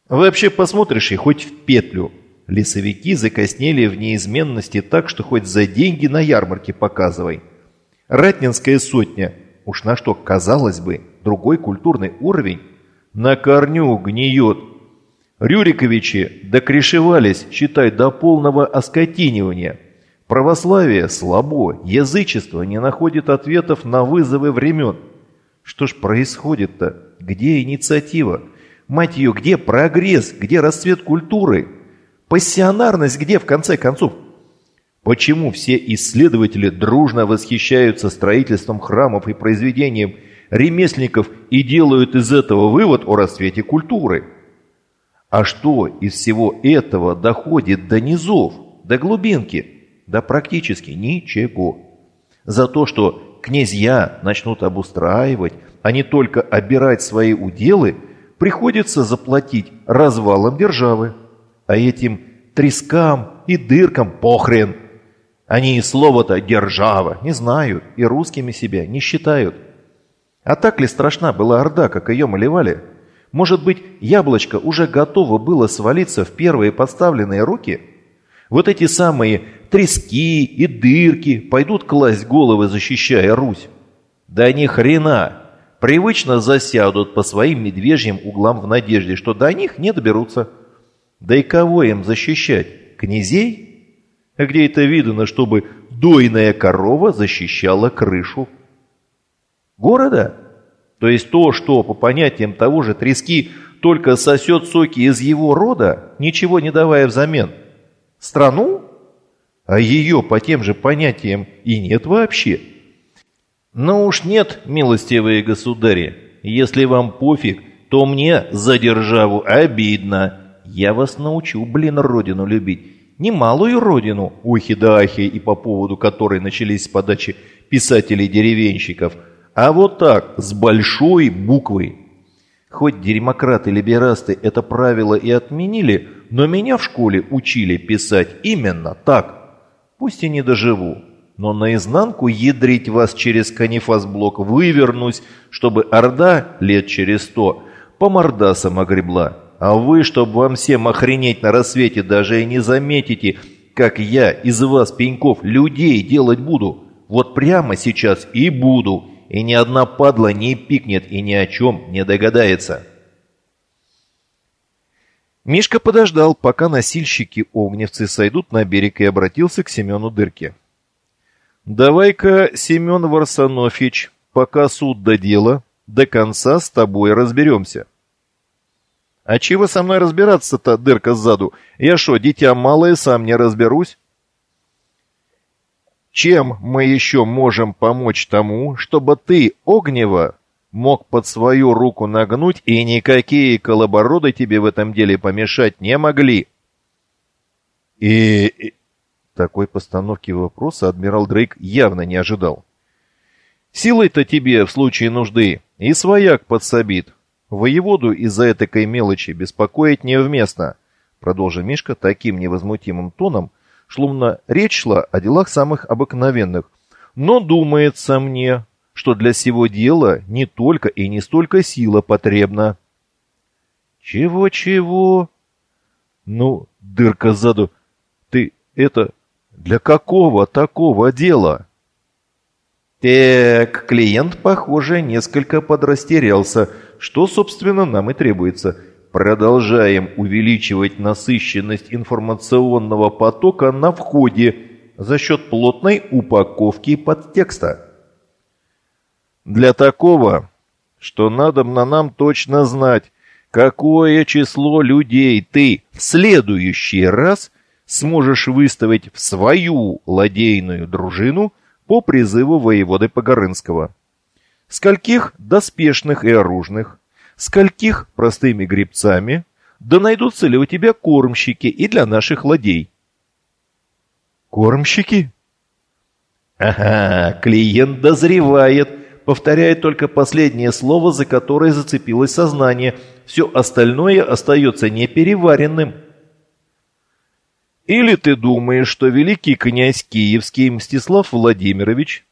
Вообще посмотришь и хоть в петлю – Лесовики закоснели в неизменности так, что хоть за деньги на ярмарке показывай. Ратнинская сотня, уж на что, казалось бы, другой культурный уровень, на корню гниет. Рюриковичи докрешевались, считай, до полного оскотинивания. Православие слабо, язычество не находит ответов на вызовы времен. Что ж происходит-то? Где инициатива? Мать ее, где прогресс? Где расцвет культуры? Пассионарность где, в конце концов? Почему все исследователи дружно восхищаются строительством храмов и произведением ремесленников и делают из этого вывод о расцвете культуры? А что из всего этого доходит до низов, до глубинки? Да практически ничего. За то, что князья начнут обустраивать, а не только обирать свои уделы, приходится заплатить развалом державы. А этим трескам и дыркам похрен. Они и слово-то «держава» не знают и русскими себя не считают. А так ли страшна была Орда, как ее малевали? Может быть, яблочко уже готово было свалиться в первые подставленные руки? Вот эти самые трески и дырки пойдут класть головы, защищая Русь? Да ни хрена! Привычно засядут по своим медвежьим углам в надежде, что до них не доберутся. Да и кого им защищать? Князей? А где это видно, чтобы дойная корова защищала крышу? Города? То есть то, что, по понятиям того же трески, только сосет соки из его рода, ничего не давая взамен. Страну? А ее по тем же понятиям и нет вообще. Ну уж нет, милостивые государи, если вам пофиг, то мне за державу обидно. Я вас научу, блин, родину любить. Немалую родину, ухи да ахи, и по поводу которой начались подачи писателей-деревенщиков, а вот так, с большой буквы. Хоть демократы-либерасты это правило и отменили, но меня в школе учили писать именно так. Пусть и не доживу, но наизнанку ядрить вас через канифас-блок вывернусь, чтобы Орда лет через сто по мордасам огребла. А вы, чтобы вам всем охренеть на рассвете, даже и не заметите, как я из вас, пеньков, людей делать буду. Вот прямо сейчас и буду. И ни одна падла не пикнет и ни о чем не догадается. Мишка подождал, пока носильщики-огневцы сойдут на берег и обратился к Семену Дырке. «Давай-ка, Семен Варсонофич, пока суд до дела, до конца с тобой разберемся». «А чего со мной разбираться-то, дырка сзаду? Я что, дитя малое, сам не разберусь?» «Чем мы еще можем помочь тому, чтобы ты, Огнева, мог под свою руку нагнуть, и никакие колобороды тебе в этом деле помешать не могли?» «И... Такой постановки вопроса адмирал Дрейк явно не ожидал. «Силой-то тебе в случае нужды и свояк подсобит, Воеводу из-за этой мелочи беспокоить невместно, продолжил Мишка таким невозмутимым тоном, словно речь шла о делах самых обыкновенных. Но думается мне, что для сего дела не только и не столько сила потребна. Чего-чего? Ну, дырка сзаду, ты это для какого такого дела? Так, клиент, похоже, несколько подрастерялся, что, собственно, нам и требуется. Продолжаем увеличивать насыщенность информационного потока на входе за счет плотной упаковки подтекста. Для такого, что надо на нам точно знать, какое число людей ты в следующий раз сможешь выставить в свою ладейную дружину по призыву воеводы Погорынского. Скольких доспешных и оружных, скольких простыми гребцами, да найдутся ли у тебя кормщики и для наших ладей. Кормщики? Ага, клиент дозревает, повторяет только последнее слово, за которое зацепилось сознание. Все остальное остается непереваренным. Или ты думаешь, что великий князь Киевский Мстислав Владимирович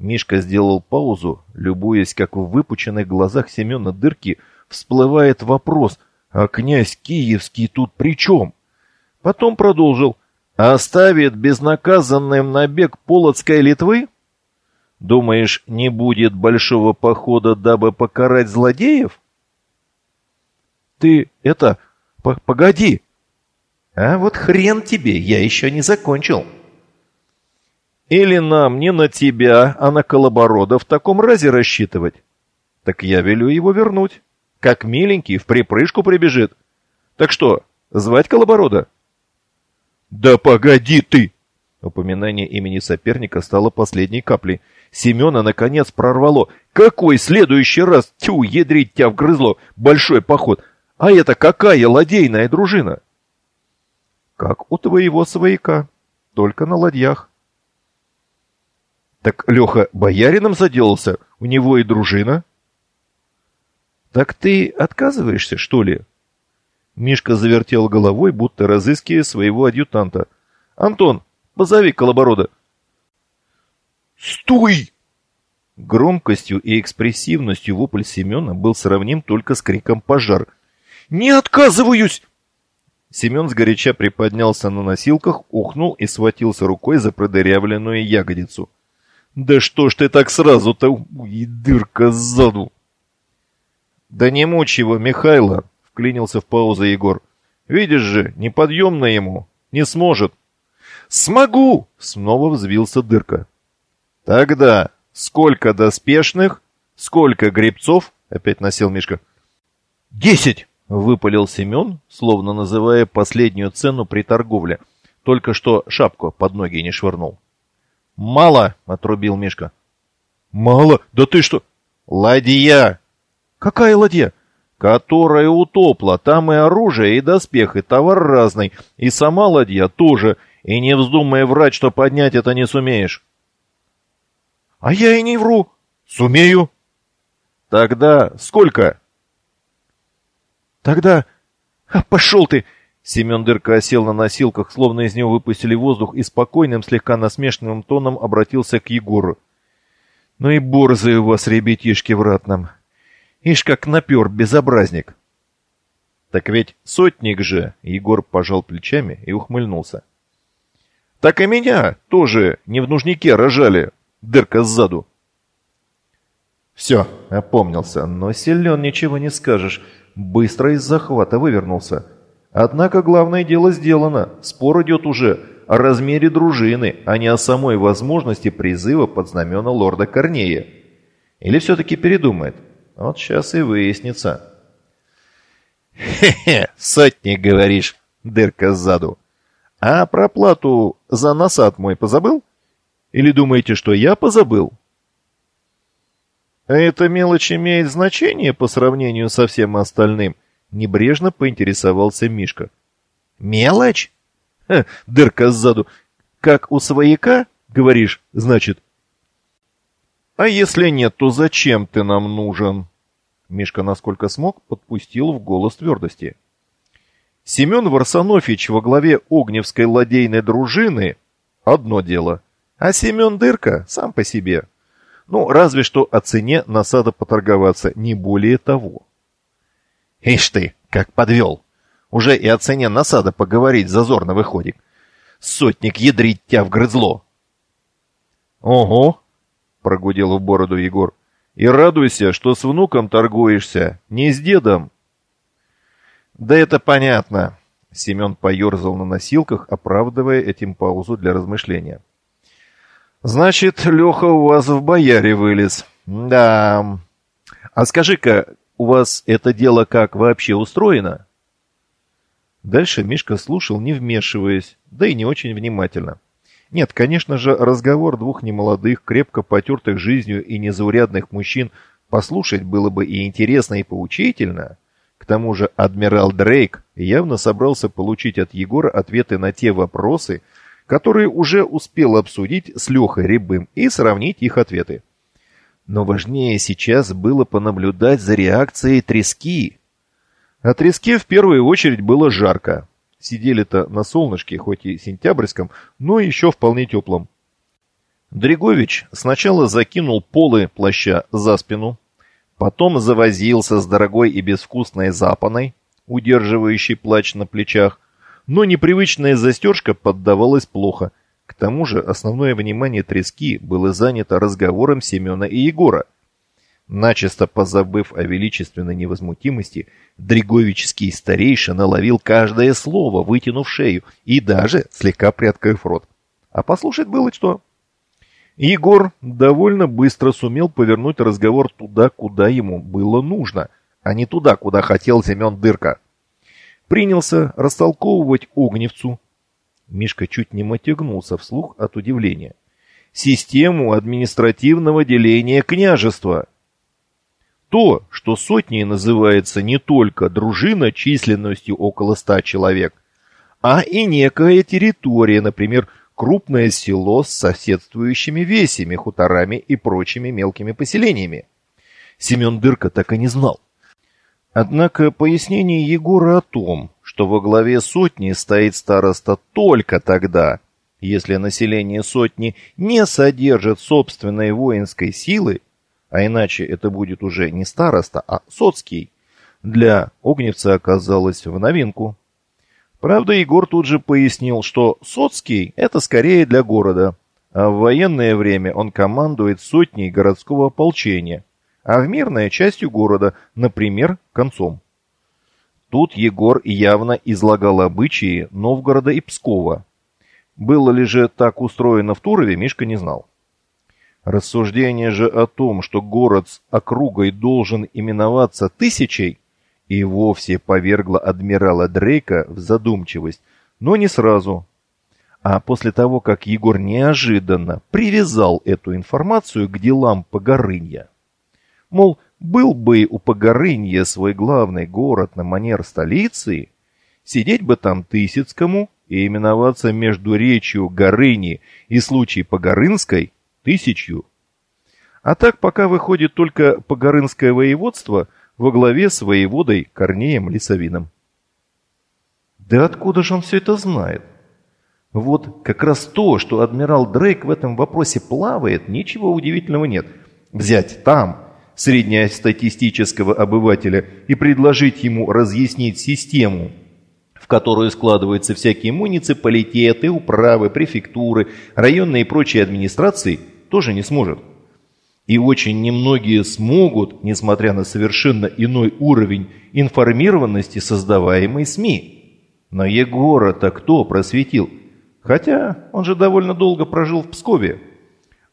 Мишка сделал паузу, любуясь, как в выпученных глазах Семена дырки всплывает вопрос «А князь Киевский тут при чем?» Потом продолжил «Оставит безнаказанным набег Полоцкой Литвы?» «Думаешь, не будет большого похода, дабы покарать злодеев?» «Ты это... погоди!» «А вот хрен тебе, я еще не закончил!» Или нам не на тебя, а на Колоборода в таком разе рассчитывать? Так я велю его вернуть. Как миленький, в припрыжку прибежит. Так что, звать Колоборода? «Да погоди ты!» Упоминание имени соперника стало последней каплей. Семена, наконец, прорвало. «Какой следующий раз? Тю, ядрить тебя вгрызло! Большой поход! А это какая ладейная дружина?» «Как у твоего свояка, только на ладьях». «Так Леха боярином заделался? У него и дружина?» «Так ты отказываешься, что ли?» Мишка завертел головой, будто разыскивая своего адъютанта. «Антон, позови колоборода!» «Стой!» Громкостью и экспрессивностью вопль Семена был сравним только с криком «пожар». «Не отказываюсь!» Семен сгоряча приподнялся на носилках, ухнул и схватился рукой за продырявленную ягодицу. «Да что ж ты так сразу-то, и дырка сзаду!» «Да не мучь его, Михайло!» — вклинился в паузу Егор. «Видишь же, неподъемно ему, не сможет». «Смогу!» — снова взвился дырка. «Тогда сколько доспешных, сколько гребцов?» — опять насел Мишка. «Десять!» — выпалил Семен, словно называя последнюю цену при торговле. Только что шапку под ноги не швырнул. «Мало!» — отрубил Мишка. «Мало? Да ты что?» «Ладья!» «Какая ладья?» «Которая утопла. Там и оружие, и доспех, и товар разный. И сама ладья тоже. И не вздумай врать, что поднять это не сумеешь». «А я и не вру. Сумею». «Тогда сколько?» «Тогда... А, пошел ты!» Семен Дырка осел на носилках, словно из него выпустили воздух, и спокойным, слегка насмешливым тоном обратился к Егору. «Ну и борзые у вас, ребятишки, в ратном. Ишь, как напер, безобразник. Так ведь сотник же, Егор пожал плечами и ухмыльнулся. Так и меня тоже не в нужнике рожали, дырка сзаду. Все, опомнился, но силен ничего не скажешь. Быстро из захвата вывернулся. Однако главное дело сделано. Спор идет уже о размере дружины, а не о самой возможности призыва под знамена лорда Корнея. Или все-таки передумает? Вот сейчас и выяснится. Хе-хе, сотник, говоришь, дырка сзаду. А про плату за насад мой позабыл? Или думаете, что я позабыл? Эта мелочь имеет значение по сравнению со всем остальным? Небрежно поинтересовался Мишка. Мелочь? Ха, дырка сзаду. Как у свояка, говоришь, значит? А если нет, то зачем ты нам нужен? Мишка, насколько смог, подпустил в голос твердости. Семен Варсонофич во главе Огневской ладейной дружины — одно дело, а Семен Дырка сам по себе. Ну, разве что о цене насада поторговаться, не более того. Ишь ты, как подвел. Уже и о цене насада поговорить зазорно выходит. Сотник ядрить тебя в грызло. Ого, прогудел в бороду Егор. И радуйся, что с внуком торгуешься, не с дедом. Да это понятно. Семен поерзал на носилках, оправдывая этим паузу для размышления. Значит, Леха у вас в бояре вылез. Да. А скажи-ка, у вас это дело как вообще устроено? Дальше Мишка слушал, не вмешиваясь, да и не очень внимательно. Нет, конечно же, разговор двух немолодых, крепко потертых жизнью и незаурядных мужчин послушать было бы и интересно, и поучительно. К тому же адмирал Дрейк явно собрался получить от Егора ответы на те вопросы, которые уже успел обсудить с Лехой Рябым и сравнить их ответы. Но важнее сейчас было понаблюдать за реакцией трески. А треске в первую очередь было жарко. Сидели-то на солнышке, хоть и сентябрьском, но еще вполне теплом. Дригович сначала закинул полы плаща за спину, потом завозился с дорогой и безвкусной запаной, удерживающей плащ на плечах, но непривычная застежка поддавалась плохо. К тому же основное внимание трески было занято разговором Семена и Егора – Начисто позабыв о величественной невозмутимости, Дриговический старейшина ловил каждое слово, вытянув шею, и даже слегка приоткрыв рот. А послушать было что? Егор довольно быстро сумел повернуть разговор туда, куда ему было нужно, а не туда, куда хотел Семен Дырка. Принялся растолковывать Огневцу, Мишка чуть не мотягнулся вслух от удивления. Систему административного деления княжества. То, что сотней называется не только дружина численностью около ста человек, а и некая территория, например, крупное село с соседствующими весями, хуторами и прочими мелкими поселениями. Семен Дырка так и не знал. Однако пояснение Егора о том, что во главе сотни стоит староста только тогда, если население сотни не содержит собственной воинской силы, а иначе это будет уже не староста, а соцкий, для Огневца оказалось в новинку. Правда, Егор тут же пояснил, что соцкий – это скорее для города, а в военное время он командует сотней городского ополчения, а в мирное – частью города, например, концом. Тут Егор явно излагал обычаи Новгорода и Пскова. Было ли же так устроено в Турове, Мишка не знал. Рассуждение же о том, что город с округой должен именоваться тысячей, и вовсе повергло адмирала Дрейка в задумчивость, но не сразу. А после того, как Егор неожиданно привязал эту информацию к делам Погорынья. Мол, был бы у Погорынья свой главный город на манер столицы, сидеть бы там Тысяцкому и именоваться между речью Горыни и случай Погорынской – Тысячью. А так пока выходит только Погорынское воеводство во главе с воеводой Корнеем Лисовиным. Да откуда же он все это знает? Вот как раз то, что адмирал Дрейк в этом вопросе плавает, ничего удивительного нет. Взять там среднестатистического обывателя и предложить ему разъяснить систему, в которую складываются всякие муниципалитеты, управы, префектуры, районные и прочие администрации – тоже не сможет. И очень немногие смогут, несмотря на совершенно иной уровень информированности, создаваемой СМИ. Но Егора-то кто просветил? Хотя он же довольно долго прожил в Пскове.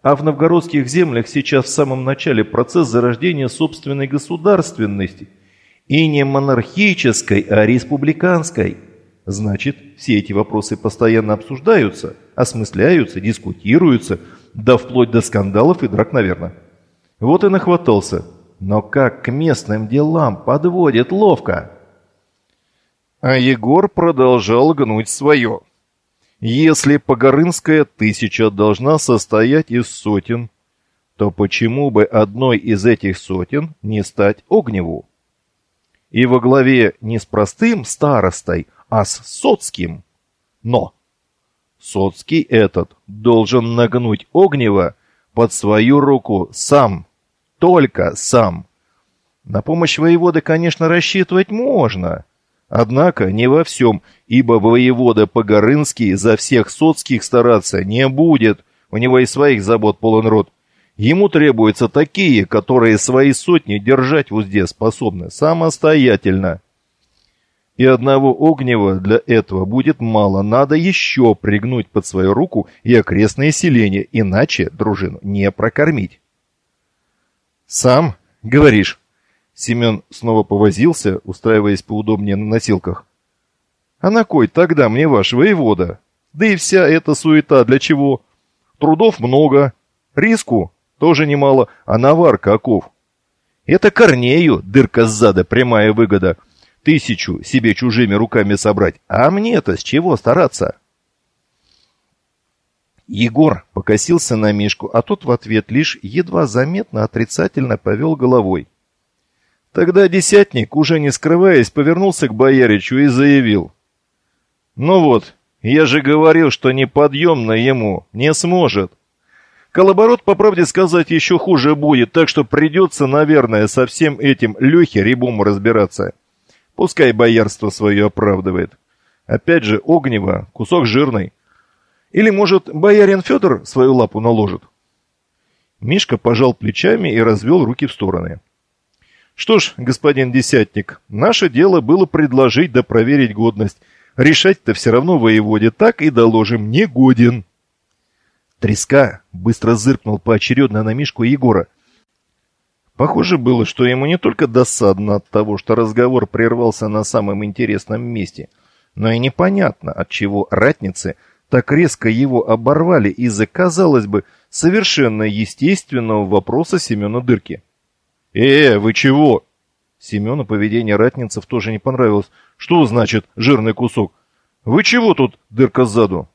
А в новгородских землях сейчас в самом начале процесс зарождения собственной государственности. И не монархической, а республиканской. Значит, все эти вопросы постоянно обсуждаются, осмысляются, дискутируются – да вплоть до скандалов и драк, наверное. Вот и нахватался. Но как к местным делам подводит ловко. А Егор продолжал гнуть свое. Если Погорынская тысяча должна состоять из сотен, то почему бы одной из этих сотен не стать Огневу? И во главе не с простым старостой, а с соцким. Но Соцкий этот должен нагнуть Огнева под свою руку сам, только сам. На помощь воеводы, конечно, рассчитывать можно, однако не во всем, ибо воевода Погорынский за всех соцких стараться не будет, у него и своих забот полон рот. Ему требуются такие, которые свои сотни держать в узде способны самостоятельно. И одного огнева для этого будет мало, надо еще пригнуть под свою руку и окрестные селения, иначе дружину не прокормить. «Сам, говоришь?» Семен снова повозился, устраиваясь поудобнее на носилках. «А на кой тогда мне ваш воевода? Да и вся эта суета для чего? Трудов много, риску тоже немало, а навар каков? Это Корнею дырка сзада, прямая выгода» тысячу себе чужими руками собрать, а мне-то с чего стараться? Егор покосился на Мишку, а тот в ответ лишь едва заметно отрицательно повел головой. Тогда десятник, уже не скрываясь, повернулся к бояричу и заявил. «Ну вот, я же говорил, что неподъемно ему не сможет. Колоборот, по правде сказать, еще хуже будет, так что придется, наверное, со всем этим Лехе Рябому разбираться». Пускай боярство свое оправдывает. Опять же, огнево, кусок жирный. Или, может, боярин Федор свою лапу наложит? Мишка пожал плечами и развел руки в стороны. Что ж, господин Десятник, наше дело было предложить да проверить годность. Решать-то все равно воеводе так и доложим, не годен. Треска быстро зыркнул поочередно на Мишку Егора. Похоже было, что ему не только досадно от того, что разговор прервался на самом интересном месте, Но и непонятно, от чего ратницы так резко его оборвали из-за, казалось бы, совершенно естественного вопроса Семена Дырки. «Э, вы чего?» Семену поведение ратницев тоже не понравилось. «Что значит жирный кусок? Вы чего тут, дырка сзаду?»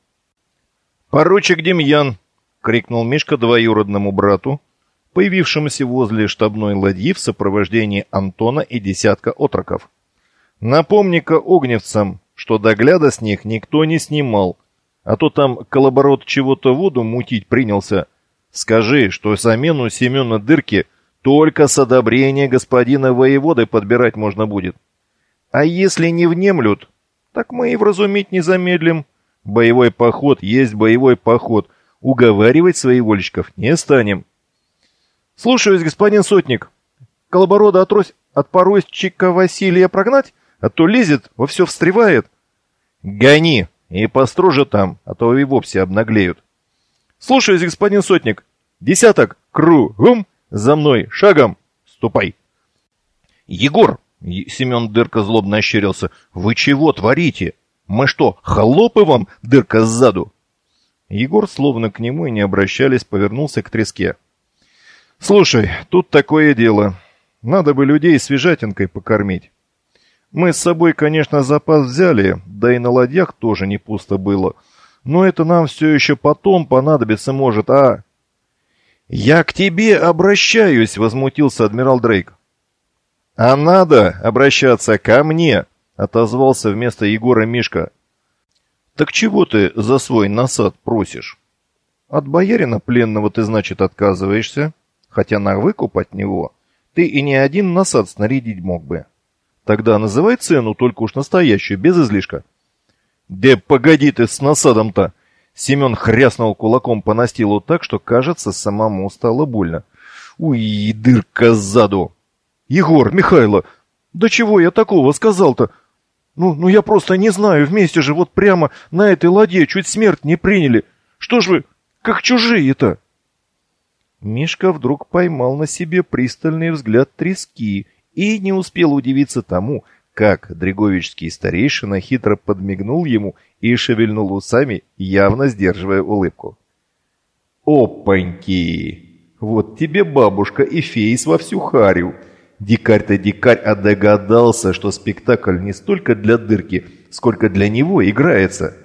«Поручик Демьян!» — крикнул Мишка двоюродному брату, появившемуся возле штабной ладьи в сопровождении Антона и десятка отроков. «Напомни-ка огневцам, что догляда с них никто не снимал, а то там колоборот чего-то воду мутить принялся. Скажи, что замену Семена Дырки только с одобрения господина воеводы подбирать можно будет. А если не внемлют, так мы и вразумить не замедлим. Боевой поход есть боевой поход. Уговаривать своевольщиков не станем. Слушаюсь, господин сотник. Колоборода отрось от поройщика Василия прогнать, а то лезет, во все встревает. Гони, и построже там, а то и вовсе обнаглеют. Слушаюсь, господин сотник. Десяток, кругом, за мной, шагом, ступай. Егор, Семен Дырка злобно ощерился, вы чего творите? Мы что, холопы вам, Дырка сзаду? Егор, словно к нему и не обращались, повернулся к треске. «Слушай, тут такое дело. Надо бы людей свежатинкой покормить. Мы с собой, конечно, запас взяли, да и на ладьях тоже не пусто было. Но это нам все еще потом понадобится может, а...» «Я к тебе обращаюсь», — возмутился адмирал Дрейк. «А надо обращаться ко мне», — отозвался вместо Егора Мишка. «Так чего ты за свой насад просишь? От боярина пленного ты, значит, отказываешься, хотя на выкуп от него ты и не один насад снарядить мог бы». Тогда называй цену, только уж настоящую, без излишка. Да погоди ты с насадом-то! Семен хряснул кулаком по настилу так, что, кажется, самому стало больно. Уй, дырка сзаду! Егор, Михайло, да чего я такого сказал-то? Ну, ну я просто не знаю, вместе же вот прямо на этой ладье чуть смерть не приняли. Что ж вы, как чужие-то? Мишка вдруг поймал на себе пристальный взгляд трески и не успел удивиться тому, как Дреговичский старейшина хитро подмигнул ему и шевельнул усами, явно сдерживая улыбку. «Опаньки! Вот тебе бабушка и фейс во всю харю!» Дикарь-то дикарь, а догадался, что спектакль не столько для дырки, сколько для него играется.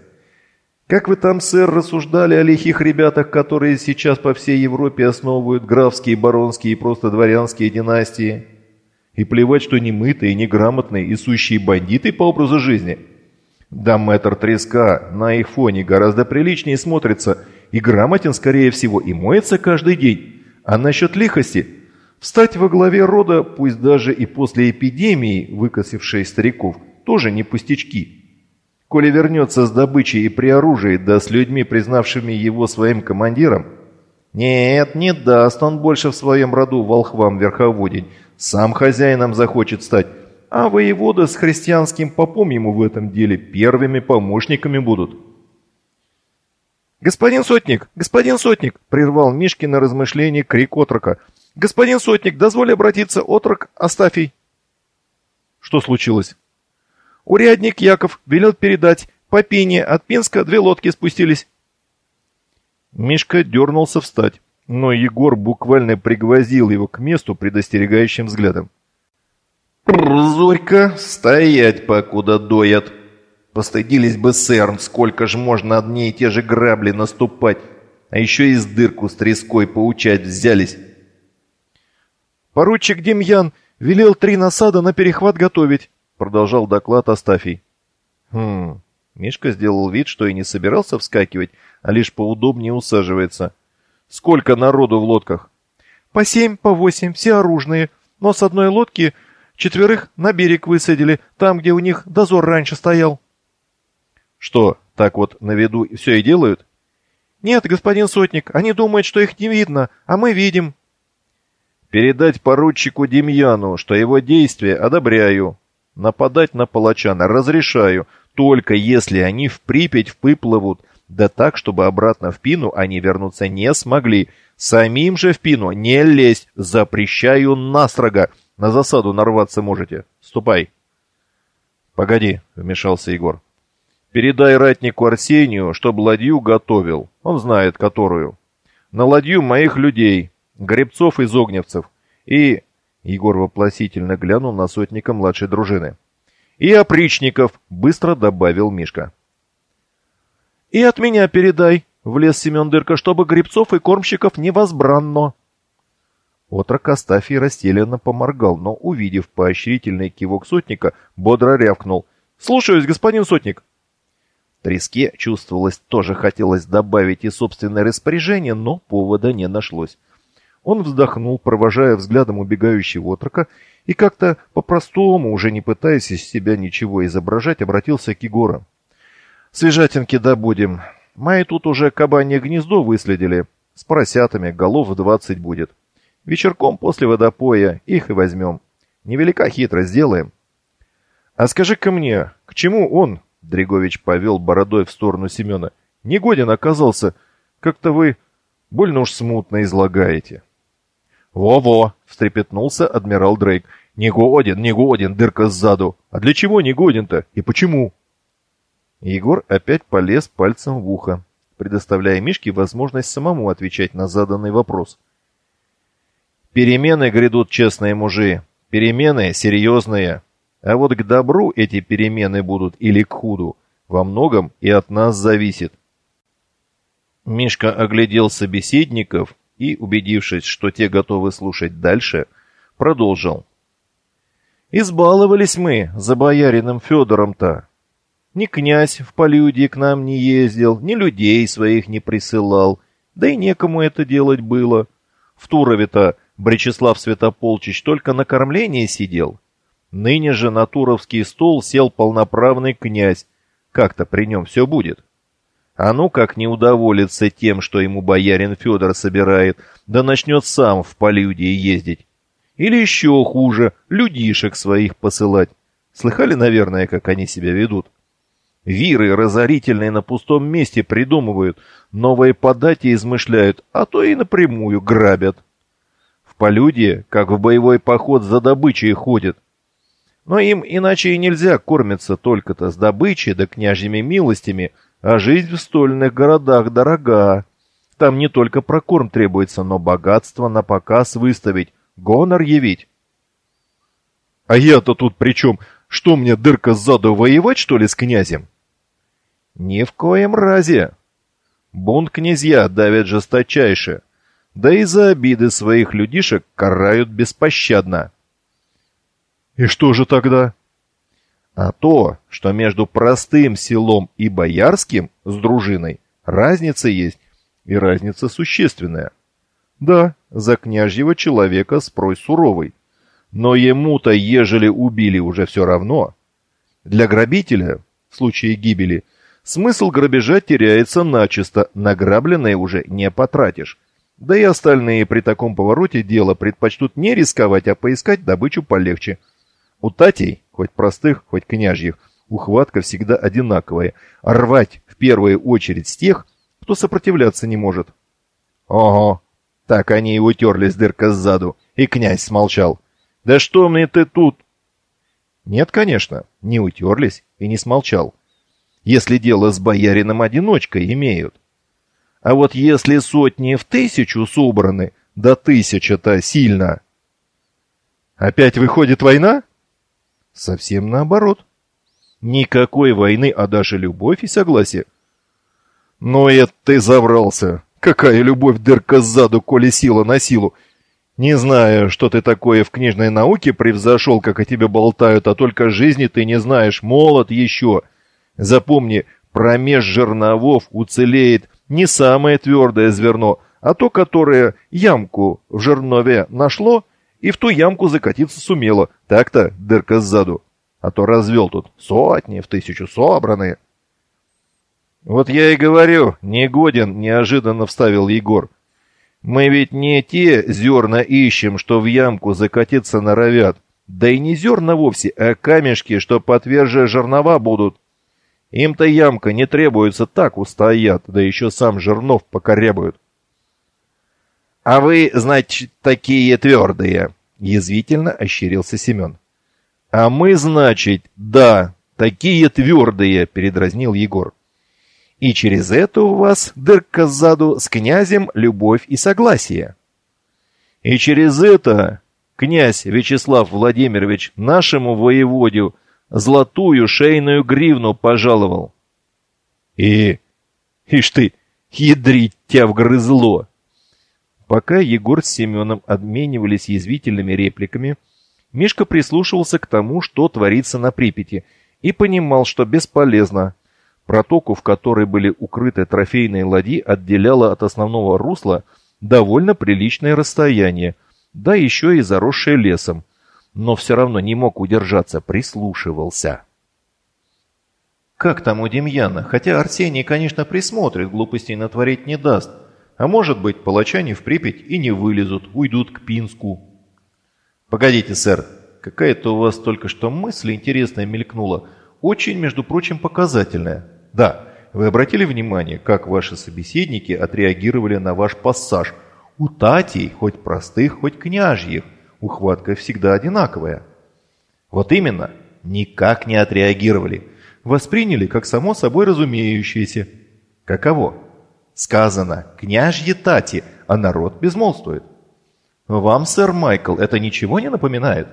Как вы там, сэр, рассуждали о лихих ребятах, которые сейчас по всей Европе основывают графские, баронские и просто дворянские династии? И плевать, что не мытые, неграмотные и сущие бандиты по образу жизни. Да мэтр Треска на их фоне гораздо приличнее смотрится и грамотен, скорее всего, и моется каждый день. А насчет лихости? Встать во главе рода, пусть даже и после эпидемии, выкосившей стариков, тоже не пустячки. Коли вернется с добычей и при оружии, да с людьми, признавшими его своим командиром, нет, не даст он больше в своем роду волхвам верховодить, сам хозяином захочет стать, а воевода с христианским попом ему в этом деле первыми помощниками будут. «Господин Сотник! Господин Сотник!» — прервал Мишкин на размышление крик отрока. «Господин Сотник, дозволь обратиться, отрок Астафий!» «Что случилось?» «Урядник Яков велел передать. По пене от Пинска две лодки спустились». Мишка дернулся встать но Егор буквально пригвоздил его к месту предостерегающим взглядом. «Зорька, стоять, покуда доят! Постыдились бы, сэр, сколько ж можно одни и те же грабли наступать, а еще и с дырку с треской поучать взялись!» «Поручик Демьян велел три насада на перехват готовить», продолжал доклад Астафий. «Хм...» Мишка сделал вид, что и не собирался вскакивать, а лишь поудобнее усаживается. Сколько народу в лодках? По семь, по восемь, все оружные. Но с одной лодки четверых на берег высадили, там, где у них дозор раньше стоял. Что, так вот на виду все и делают? Нет, господин Сотник, они думают, что их не видно, а мы видим. Передать поручику Демьяну, что его действия одобряю. Нападать на палачана разрешаю, только если они в Припять выплывут да так, чтобы обратно в Пину они вернуться не смогли. Самим же в Пину не лезть, запрещаю настрого. На засаду нарваться можете. Ступай. Погоди, вмешался Егор. Передай ратнику Арсению, чтоб ладью готовил. Он знает, которую. На ладью моих людей, гребцов из огневцев. И... Егор вопросительно глянул на сотника младшей дружины. И опричников, быстро добавил Мишка. И от меня передай, влез Семен Дырка, чтобы гребцов и кормщиков невозбранно. Отрок Астафий растерянно поморгал, но, увидев поощрительный кивок сотника, бодро рявкнул. «Слушаюсь, господин сотник!» Треске, чувствовалось, тоже хотелось добавить и собственное распоряжение, но повода не нашлось. Он вздохнул, провожая взглядом убегающего отрока, и как-то по-простому, уже не пытаясь из себя ничего изображать, обратился к Егору. «Свежатинки добудем. Мои тут уже кабанье гнездо выследили. С поросятами голов двадцать будет. Вечерком после водопоя их и возьмем. Невелика хитрость сделаем». «А скажи-ка мне, к чему он, Дрегович повел бородой в сторону Семена. «Негоден оказался. Как-то вы больно уж смутно излагаете». «Во-во!» — встрепетнулся адмирал Дрейк. «Негоден, негоден, дырка сзаду. А для чего негоден-то? И почему?» Егор опять полез пальцем в ухо, предоставляя Мишке возможность самому отвечать на заданный вопрос. «Перемены грядут, честные мужи. Перемены серьезные. А вот к добру эти перемены будут или к худу, во многом и от нас зависит. Мишка оглядел собеседников и, убедившись, что те готовы слушать дальше, продолжил. «Избаловались мы за боярином Федором-то. Ни князь в полюдии к нам не ездил, ни людей своих не присылал, да и некому это делать было. В Турове-то Бречеслав Святополчич только на кормлении сидел, Ныне же на Туровский стол сел полноправный князь. Как-то при нем все будет. А ну как не удоволится тем, что ему боярин Федор собирает, да начнет сам в полюдии ездить. Или еще хуже, людишек своих посылать. Слыхали, наверное, как они себя ведут? Виры разорительные на пустом месте придумывают, новые подати измышляют, а то и напрямую грабят. В полюдии, как в боевой поход за добычей ходят, но им иначе и нельзя кормиться только-то с добычей да княжьими милостями, а жизнь в стольных городах дорога. Там не только прокорм требуется, но богатство на показ выставить, гонор явить. А я-то тут при чем? Что мне, дырка сзаду, воевать, что ли, с князем? Ни в коем разе. Бунт князья давят жесточайше, да и за обиды своих людишек карают беспощадно. И что же тогда? А то, что между простым селом и боярским с дружиной разница есть, и разница существенная. Да, за княжьего человека спрой суровый, но ему-то, ежели убили, уже все равно. Для грабителя, в случае гибели, смысл грабежа теряется начисто, награбленное уже не потратишь. Да и остальные при таком повороте дела предпочтут не рисковать, а поискать добычу полегче – у татей, хоть простых, хоть княжьих, ухватка всегда одинаковая. Рвать в первую очередь с тех, кто сопротивляться не может. Ого, так они и утерлись дырка сзаду, и князь смолчал. Да что мне ты тут? Нет, конечно, не утерлись и не смолчал. Если дело с боярином-одиночкой имеют. А вот если сотни в тысячу собраны, да тысяча-то сильно. Опять выходит война? Совсем наоборот. Никакой войны, а даже любовь и согласие. Но это ты забрался. Какая любовь дырка сзаду, коли сила на силу. Не знаю, что ты такое в книжной науке превзошел, как о тебе болтают, а только жизни ты не знаешь, молод еще. Запомни, промеж жерновов уцелеет не самое твердое зверно, а то, которое ямку в жернове нашло и в ту ямку закатиться сумело. Так-то дырка сзаду. А то развел тут сотни в тысячу собранные. Вот я и говорю, негоден, неожиданно вставил Егор. Мы ведь не те зерна ищем, что в ямку закатиться норовят. Да и не зерна вовсе, а камешки, что потверже жернова будут. Им-то ямка не требуется, так устоят, да еще сам жернов покорябают. «А вы, значит, такие твердые!» — язвительно ощерился Семен. «А мы, значит, да, такие твердые!» — передразнил Егор. «И через это у вас, дырка сзаду, с князем любовь и согласие». «И через это князь Вячеслав Владимирович нашему воеводе золотую шейную гривну пожаловал». «И... ишь ты, ядрить тебя вгрызло!» Пока Егор с Семеном обменивались язвительными репликами, Мишка прислушивался к тому, что творится на Припяти, и понимал, что бесполезно. Протоку, в которой были укрыты трофейные ладьи, отделяло от основного русла довольно приличное расстояние, да еще и заросшее лесом. Но все равно не мог удержаться, прислушивался. Как там у Демьяна? Хотя Арсений, конечно, присмотрит, глупостей натворить не даст. А может быть, палачане в Припять и не вылезут, уйдут к Пинску. Погодите, сэр, какая-то у вас только что мысль интересная мелькнула. Очень, между прочим, показательная. Да, вы обратили внимание, как ваши собеседники отреагировали на ваш пассаж? У татей, хоть простых, хоть княжьих, ухватка всегда одинаковая. Вот именно, никак не отреагировали. Восприняли как само собой разумеющееся. Каково? Сказано «княжьи тати», а народ безмолвствует. Вам, сэр Майкл, это ничего не напоминает?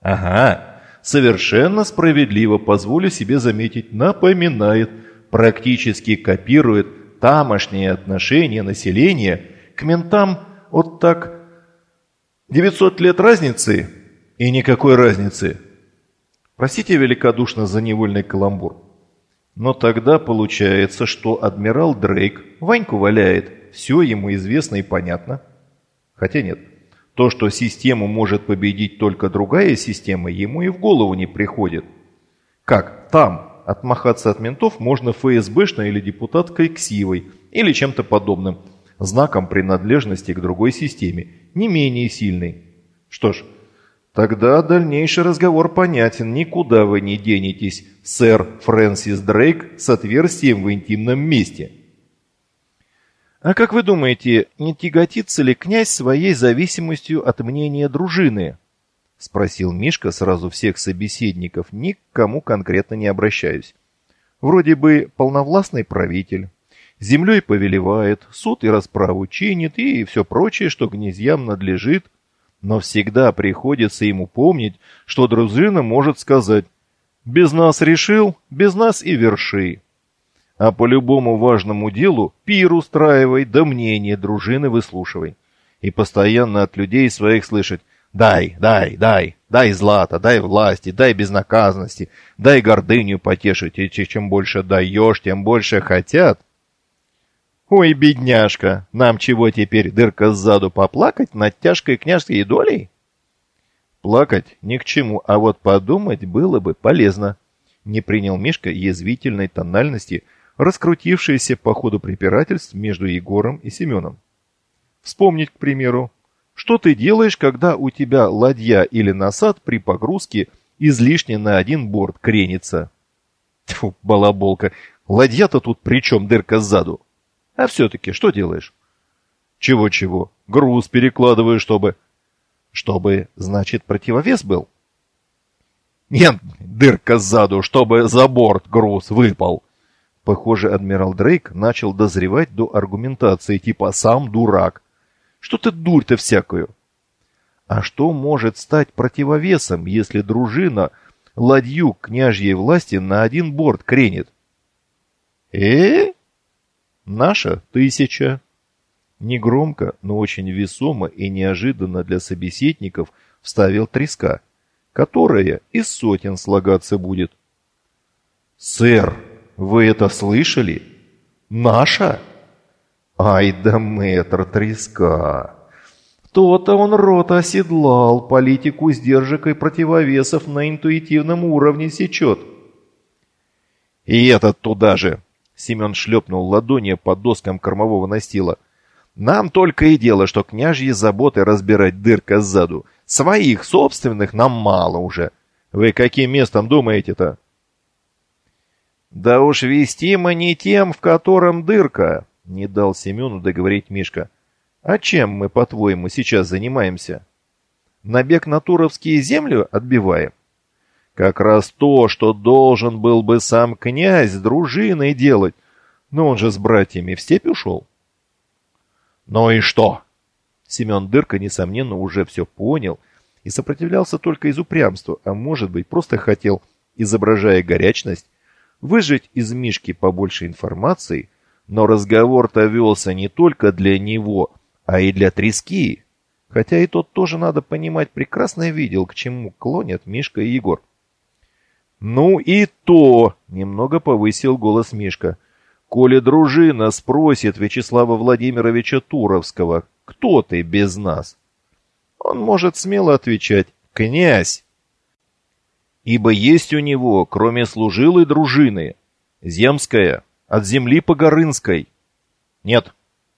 Ага, совершенно справедливо, позволю себе заметить, напоминает, практически копирует тамошние отношения населения к ментам вот так 900 лет разницы и никакой разницы. Простите великодушно за невольный каламбур. Но тогда получается, что адмирал Дрейк Ваньку валяет, все ему известно и понятно. Хотя нет, то, что систему может победить только другая система, ему и в голову не приходит. Как там отмахаться от ментов можно ФСБшной или депутаткой ксивой, или чем-то подобным, знаком принадлежности к другой системе, не менее сильной. Что ж, Тогда дальнейший разговор понятен. Никуда вы не денетесь, сэр Фрэнсис Дрейк с отверстием в интимном месте. А как вы думаете, не тяготится ли князь своей зависимостью от мнения дружины? Спросил Мишка сразу всех собеседников, ни к кому конкретно не обращаюсь. Вроде бы полновластный правитель, землей повелевает, суд и расправу чинит и все прочее, что князьям надлежит, но всегда приходится ему помнить, что дружина может сказать «без нас решил, без нас и верши». А по любому важному делу пир устраивай, да мнение дружины выслушивай. И постоянно от людей своих слышать «дай, дай, дай, дай злато, дай власти, дай безнаказанности, дай гордыню потешить, и чем больше даешь, тем больше хотят». Ой, бедняжка, нам чего теперь, дырка сзаду, поплакать над тяжкой княжской долей? Плакать ни к чему, а вот подумать было бы полезно. Не принял Мишка язвительной тональности, раскрутившейся по ходу препирательств между Егором и Семеном. Вспомнить, к примеру, что ты делаешь, когда у тебя ладья или насад при погрузке излишне на один борт кренится? Тьфу, балаболка, ладья-то тут при чем дырка сзаду? А все-таки что делаешь? Чего-чего? Груз перекладываю, чтобы... Чтобы, значит, противовес был? Нет, дырка сзаду, чтобы за борт груз выпал. Похоже, адмирал Дрейк начал дозревать до аргументации типа «сам дурак». Что ты дурь-то всякую? А что может стать противовесом, если дружина ладью княжьей власти на один борт кренит? э Наша тысяча. Негромко, но очень весомо и неожиданно для собеседников вставил треска, которая из сотен слагаться будет. «Сэр, вы это слышали? Наша?» «Ай да мэтр треска!» То-то он рот оседлал, политику сдержек и противовесов на интуитивном уровне сечет. «И этот туда же!» Семен шлепнул ладонью по доскам кормового настила. «Нам только и дело, что княжьи заботы разбирать дырка сзаду. Своих, собственных, нам мало уже. Вы каким местом думаете-то?» «Да уж вести мы не тем, в котором дырка», — не дал Семену договорить Мишка. «А чем мы, по-твоему, сейчас занимаемся? Набег на Туровские землю отбиваем? Как раз то, что должен был бы сам князь с дружиной делать. Но он же с братьями в степь ушел. Ну и что? Семен Дырка, несомненно, уже все понял и сопротивлялся только из упрямства, а может быть, просто хотел, изображая горячность, выжать из Мишки побольше информации, но разговор-то велся не только для него, а и для трески. Хотя и тот тоже, надо понимать, прекрасно видел, к чему клонят Мишка и Егор. «Ну и то!» — немного повысил голос Мишка. «Коли дружина спросит Вячеслава Владимировича Туровского, кто ты без нас?» Он может смело отвечать «Князь!» Ибо есть у него, кроме служилой дружины, земская, от земли Погорынской. Нет,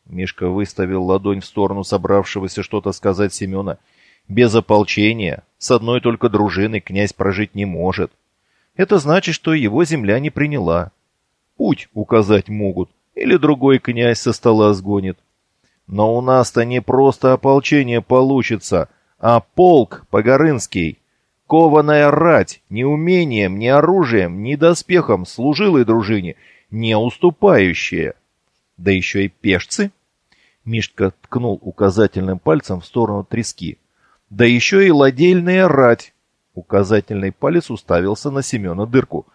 Мишка выставил ладонь в сторону собравшегося что-то сказать Семена. Без ополчения, с одной только дружиной князь прожить не может. Это значит, что его земля не приняла. Путь указать могут, или другой князь со стола сгонит. Но у нас-то не просто ополчение получится, а полк Погорынский. Кованая рать, ни умением, ни оружием, ни доспехом служилой дружине, не уступающая. Да еще и пешцы. Мишка ткнул указательным пальцем в сторону трески. Да еще и ладейная рать. Указательный палец уставился на Семена дырку.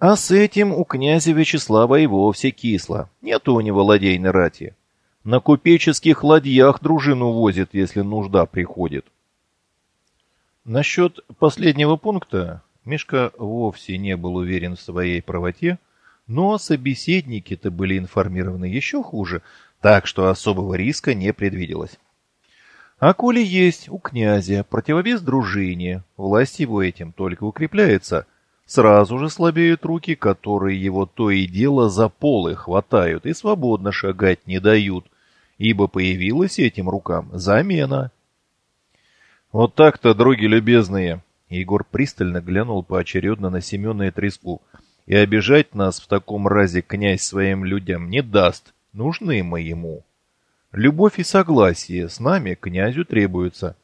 А с этим у князя Вячеслава и вовсе кисло. Нет у него ладейной рати. На купеческих ладьях дружину возит, если нужда приходит. Насчет последнего пункта Мишка вовсе не был уверен в своей правоте, но собеседники-то были информированы еще хуже, так что особого риска не предвиделось. А коли есть у князя противовес дружине, власть его этим только укрепляется. Сразу же слабеют руки, которые его то и дело за полы хватают и свободно шагать не дают, ибо появилась этим рукам замена. Вот так-то, други любезные, Егор пристально глянул поочередно на Семена и Треску. И обижать нас в таком разе князь своим людям не даст, нужны мы ему. Любовь и согласие с нами князю требуются.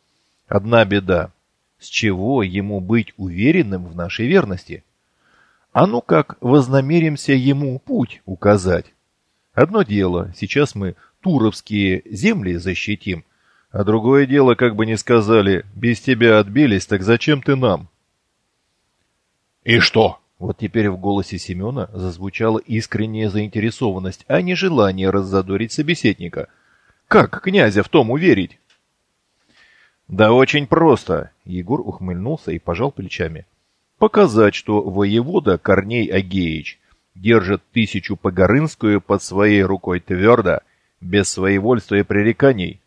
Одна беда. С чего ему быть уверенным в нашей верности? А ну как вознамеримся ему путь указать? Одно дело, сейчас мы туровские земли защитим, а другое дело, как бы ни сказали, без тебя отбились, так зачем ты нам? И что? Вот теперь в голосе Семена зазвучала искренняя заинтересованность, а не желание раззадорить собеседника – как князя в том уверить? Да очень просто. Егор ухмыльнулся и пожал плечами. Показать, что воевода Корней Агеич держит тысячу Погорынскую под своей рукой твердо, без своевольства и пререканий.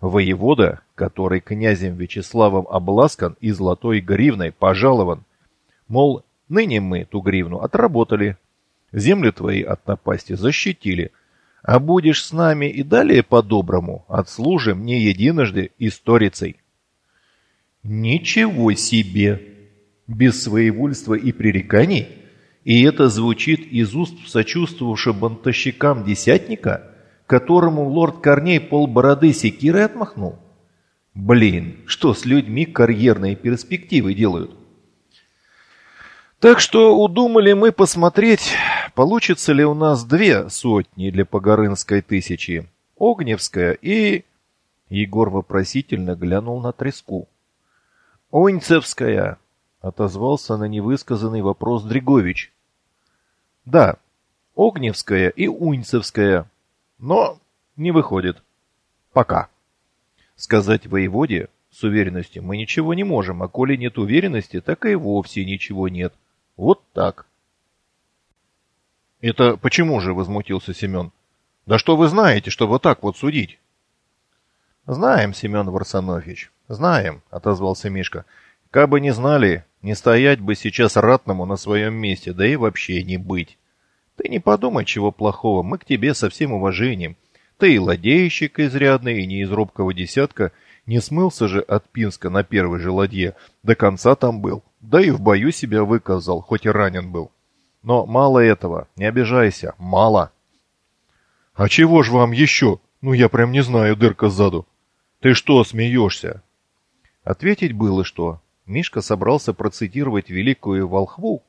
Воевода, который князем Вячеславом обласкан и золотой гривной пожалован. Мол, ныне мы ту гривну отработали, земли твои от напасти защитили, а будешь с нами и далее по-доброму, отслужим не единожды историцей. Ничего себе! Без своевольства и пререканий? И это звучит из уст сочувствовавшего бантовщикам десятника, которому лорд Корней полбороды секирой отмахнул? Блин, что с людьми карьерные перспективы делают? Так что удумали мы посмотреть, получится ли у нас две сотни для Погорынской тысячи, Огневская и... Егор вопросительно глянул на треску. «Унцевская!» — отозвался на невысказанный вопрос Дригович. «Да, Огневская и Унцевская, но не выходит. Пока». Сказать воеводе с уверенностью мы ничего не можем, а коли нет уверенности, так и вовсе ничего нет. — вот так. «Это почему же?» — возмутился Семен. «Да что вы знаете, что вот так вот судить?» «Знаем, Семен Варсанович, знаем», — отозвался Мишка. «Кабы не знали, не стоять бы сейчас ратному на своем месте, да и вообще не быть. Ты не подумай, чего плохого, мы к тебе со всем уважением. Ты и ладейщик изрядный, и не из робкого десятка, не смылся же от Пинска на первой же ладье, до конца там был. Да и в бою себя выказал, хоть и ранен был. Но мало этого, не обижайся, мало. А чего ж вам еще? Ну я прям не знаю, дырка сзаду. Ты что смеешься? Ответить было что. Мишка собрался процитировать великую волхву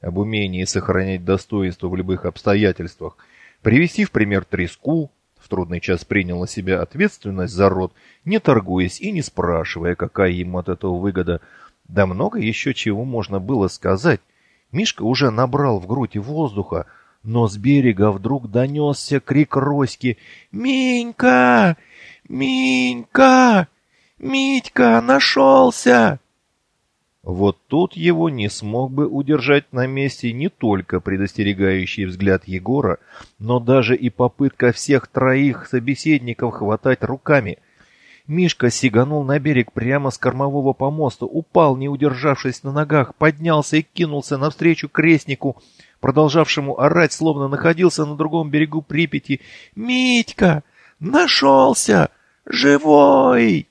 об умении сохранять достоинство в любых обстоятельствах, привести в пример треску, в трудный час принял на себя ответственность за род, не торгуясь и не спрашивая, какая ему от этого выгода. Да много еще чего можно было сказать. Мишка уже набрал в грудь воздуха, но с берега вдруг донесся крик Роськи «Минька! Минька! Митька нашелся!» Вот тут его не смог бы удержать на месте не только предостерегающий взгляд Егора, но даже и попытка всех троих собеседников хватать руками. Мишка сиганул на берег прямо с кормового помоста, упал, не удержавшись на ногах, поднялся и кинулся навстречу крестнику, продолжавшему орать, словно находился на другом берегу Припяти. «Митька! Нашелся! Живой!»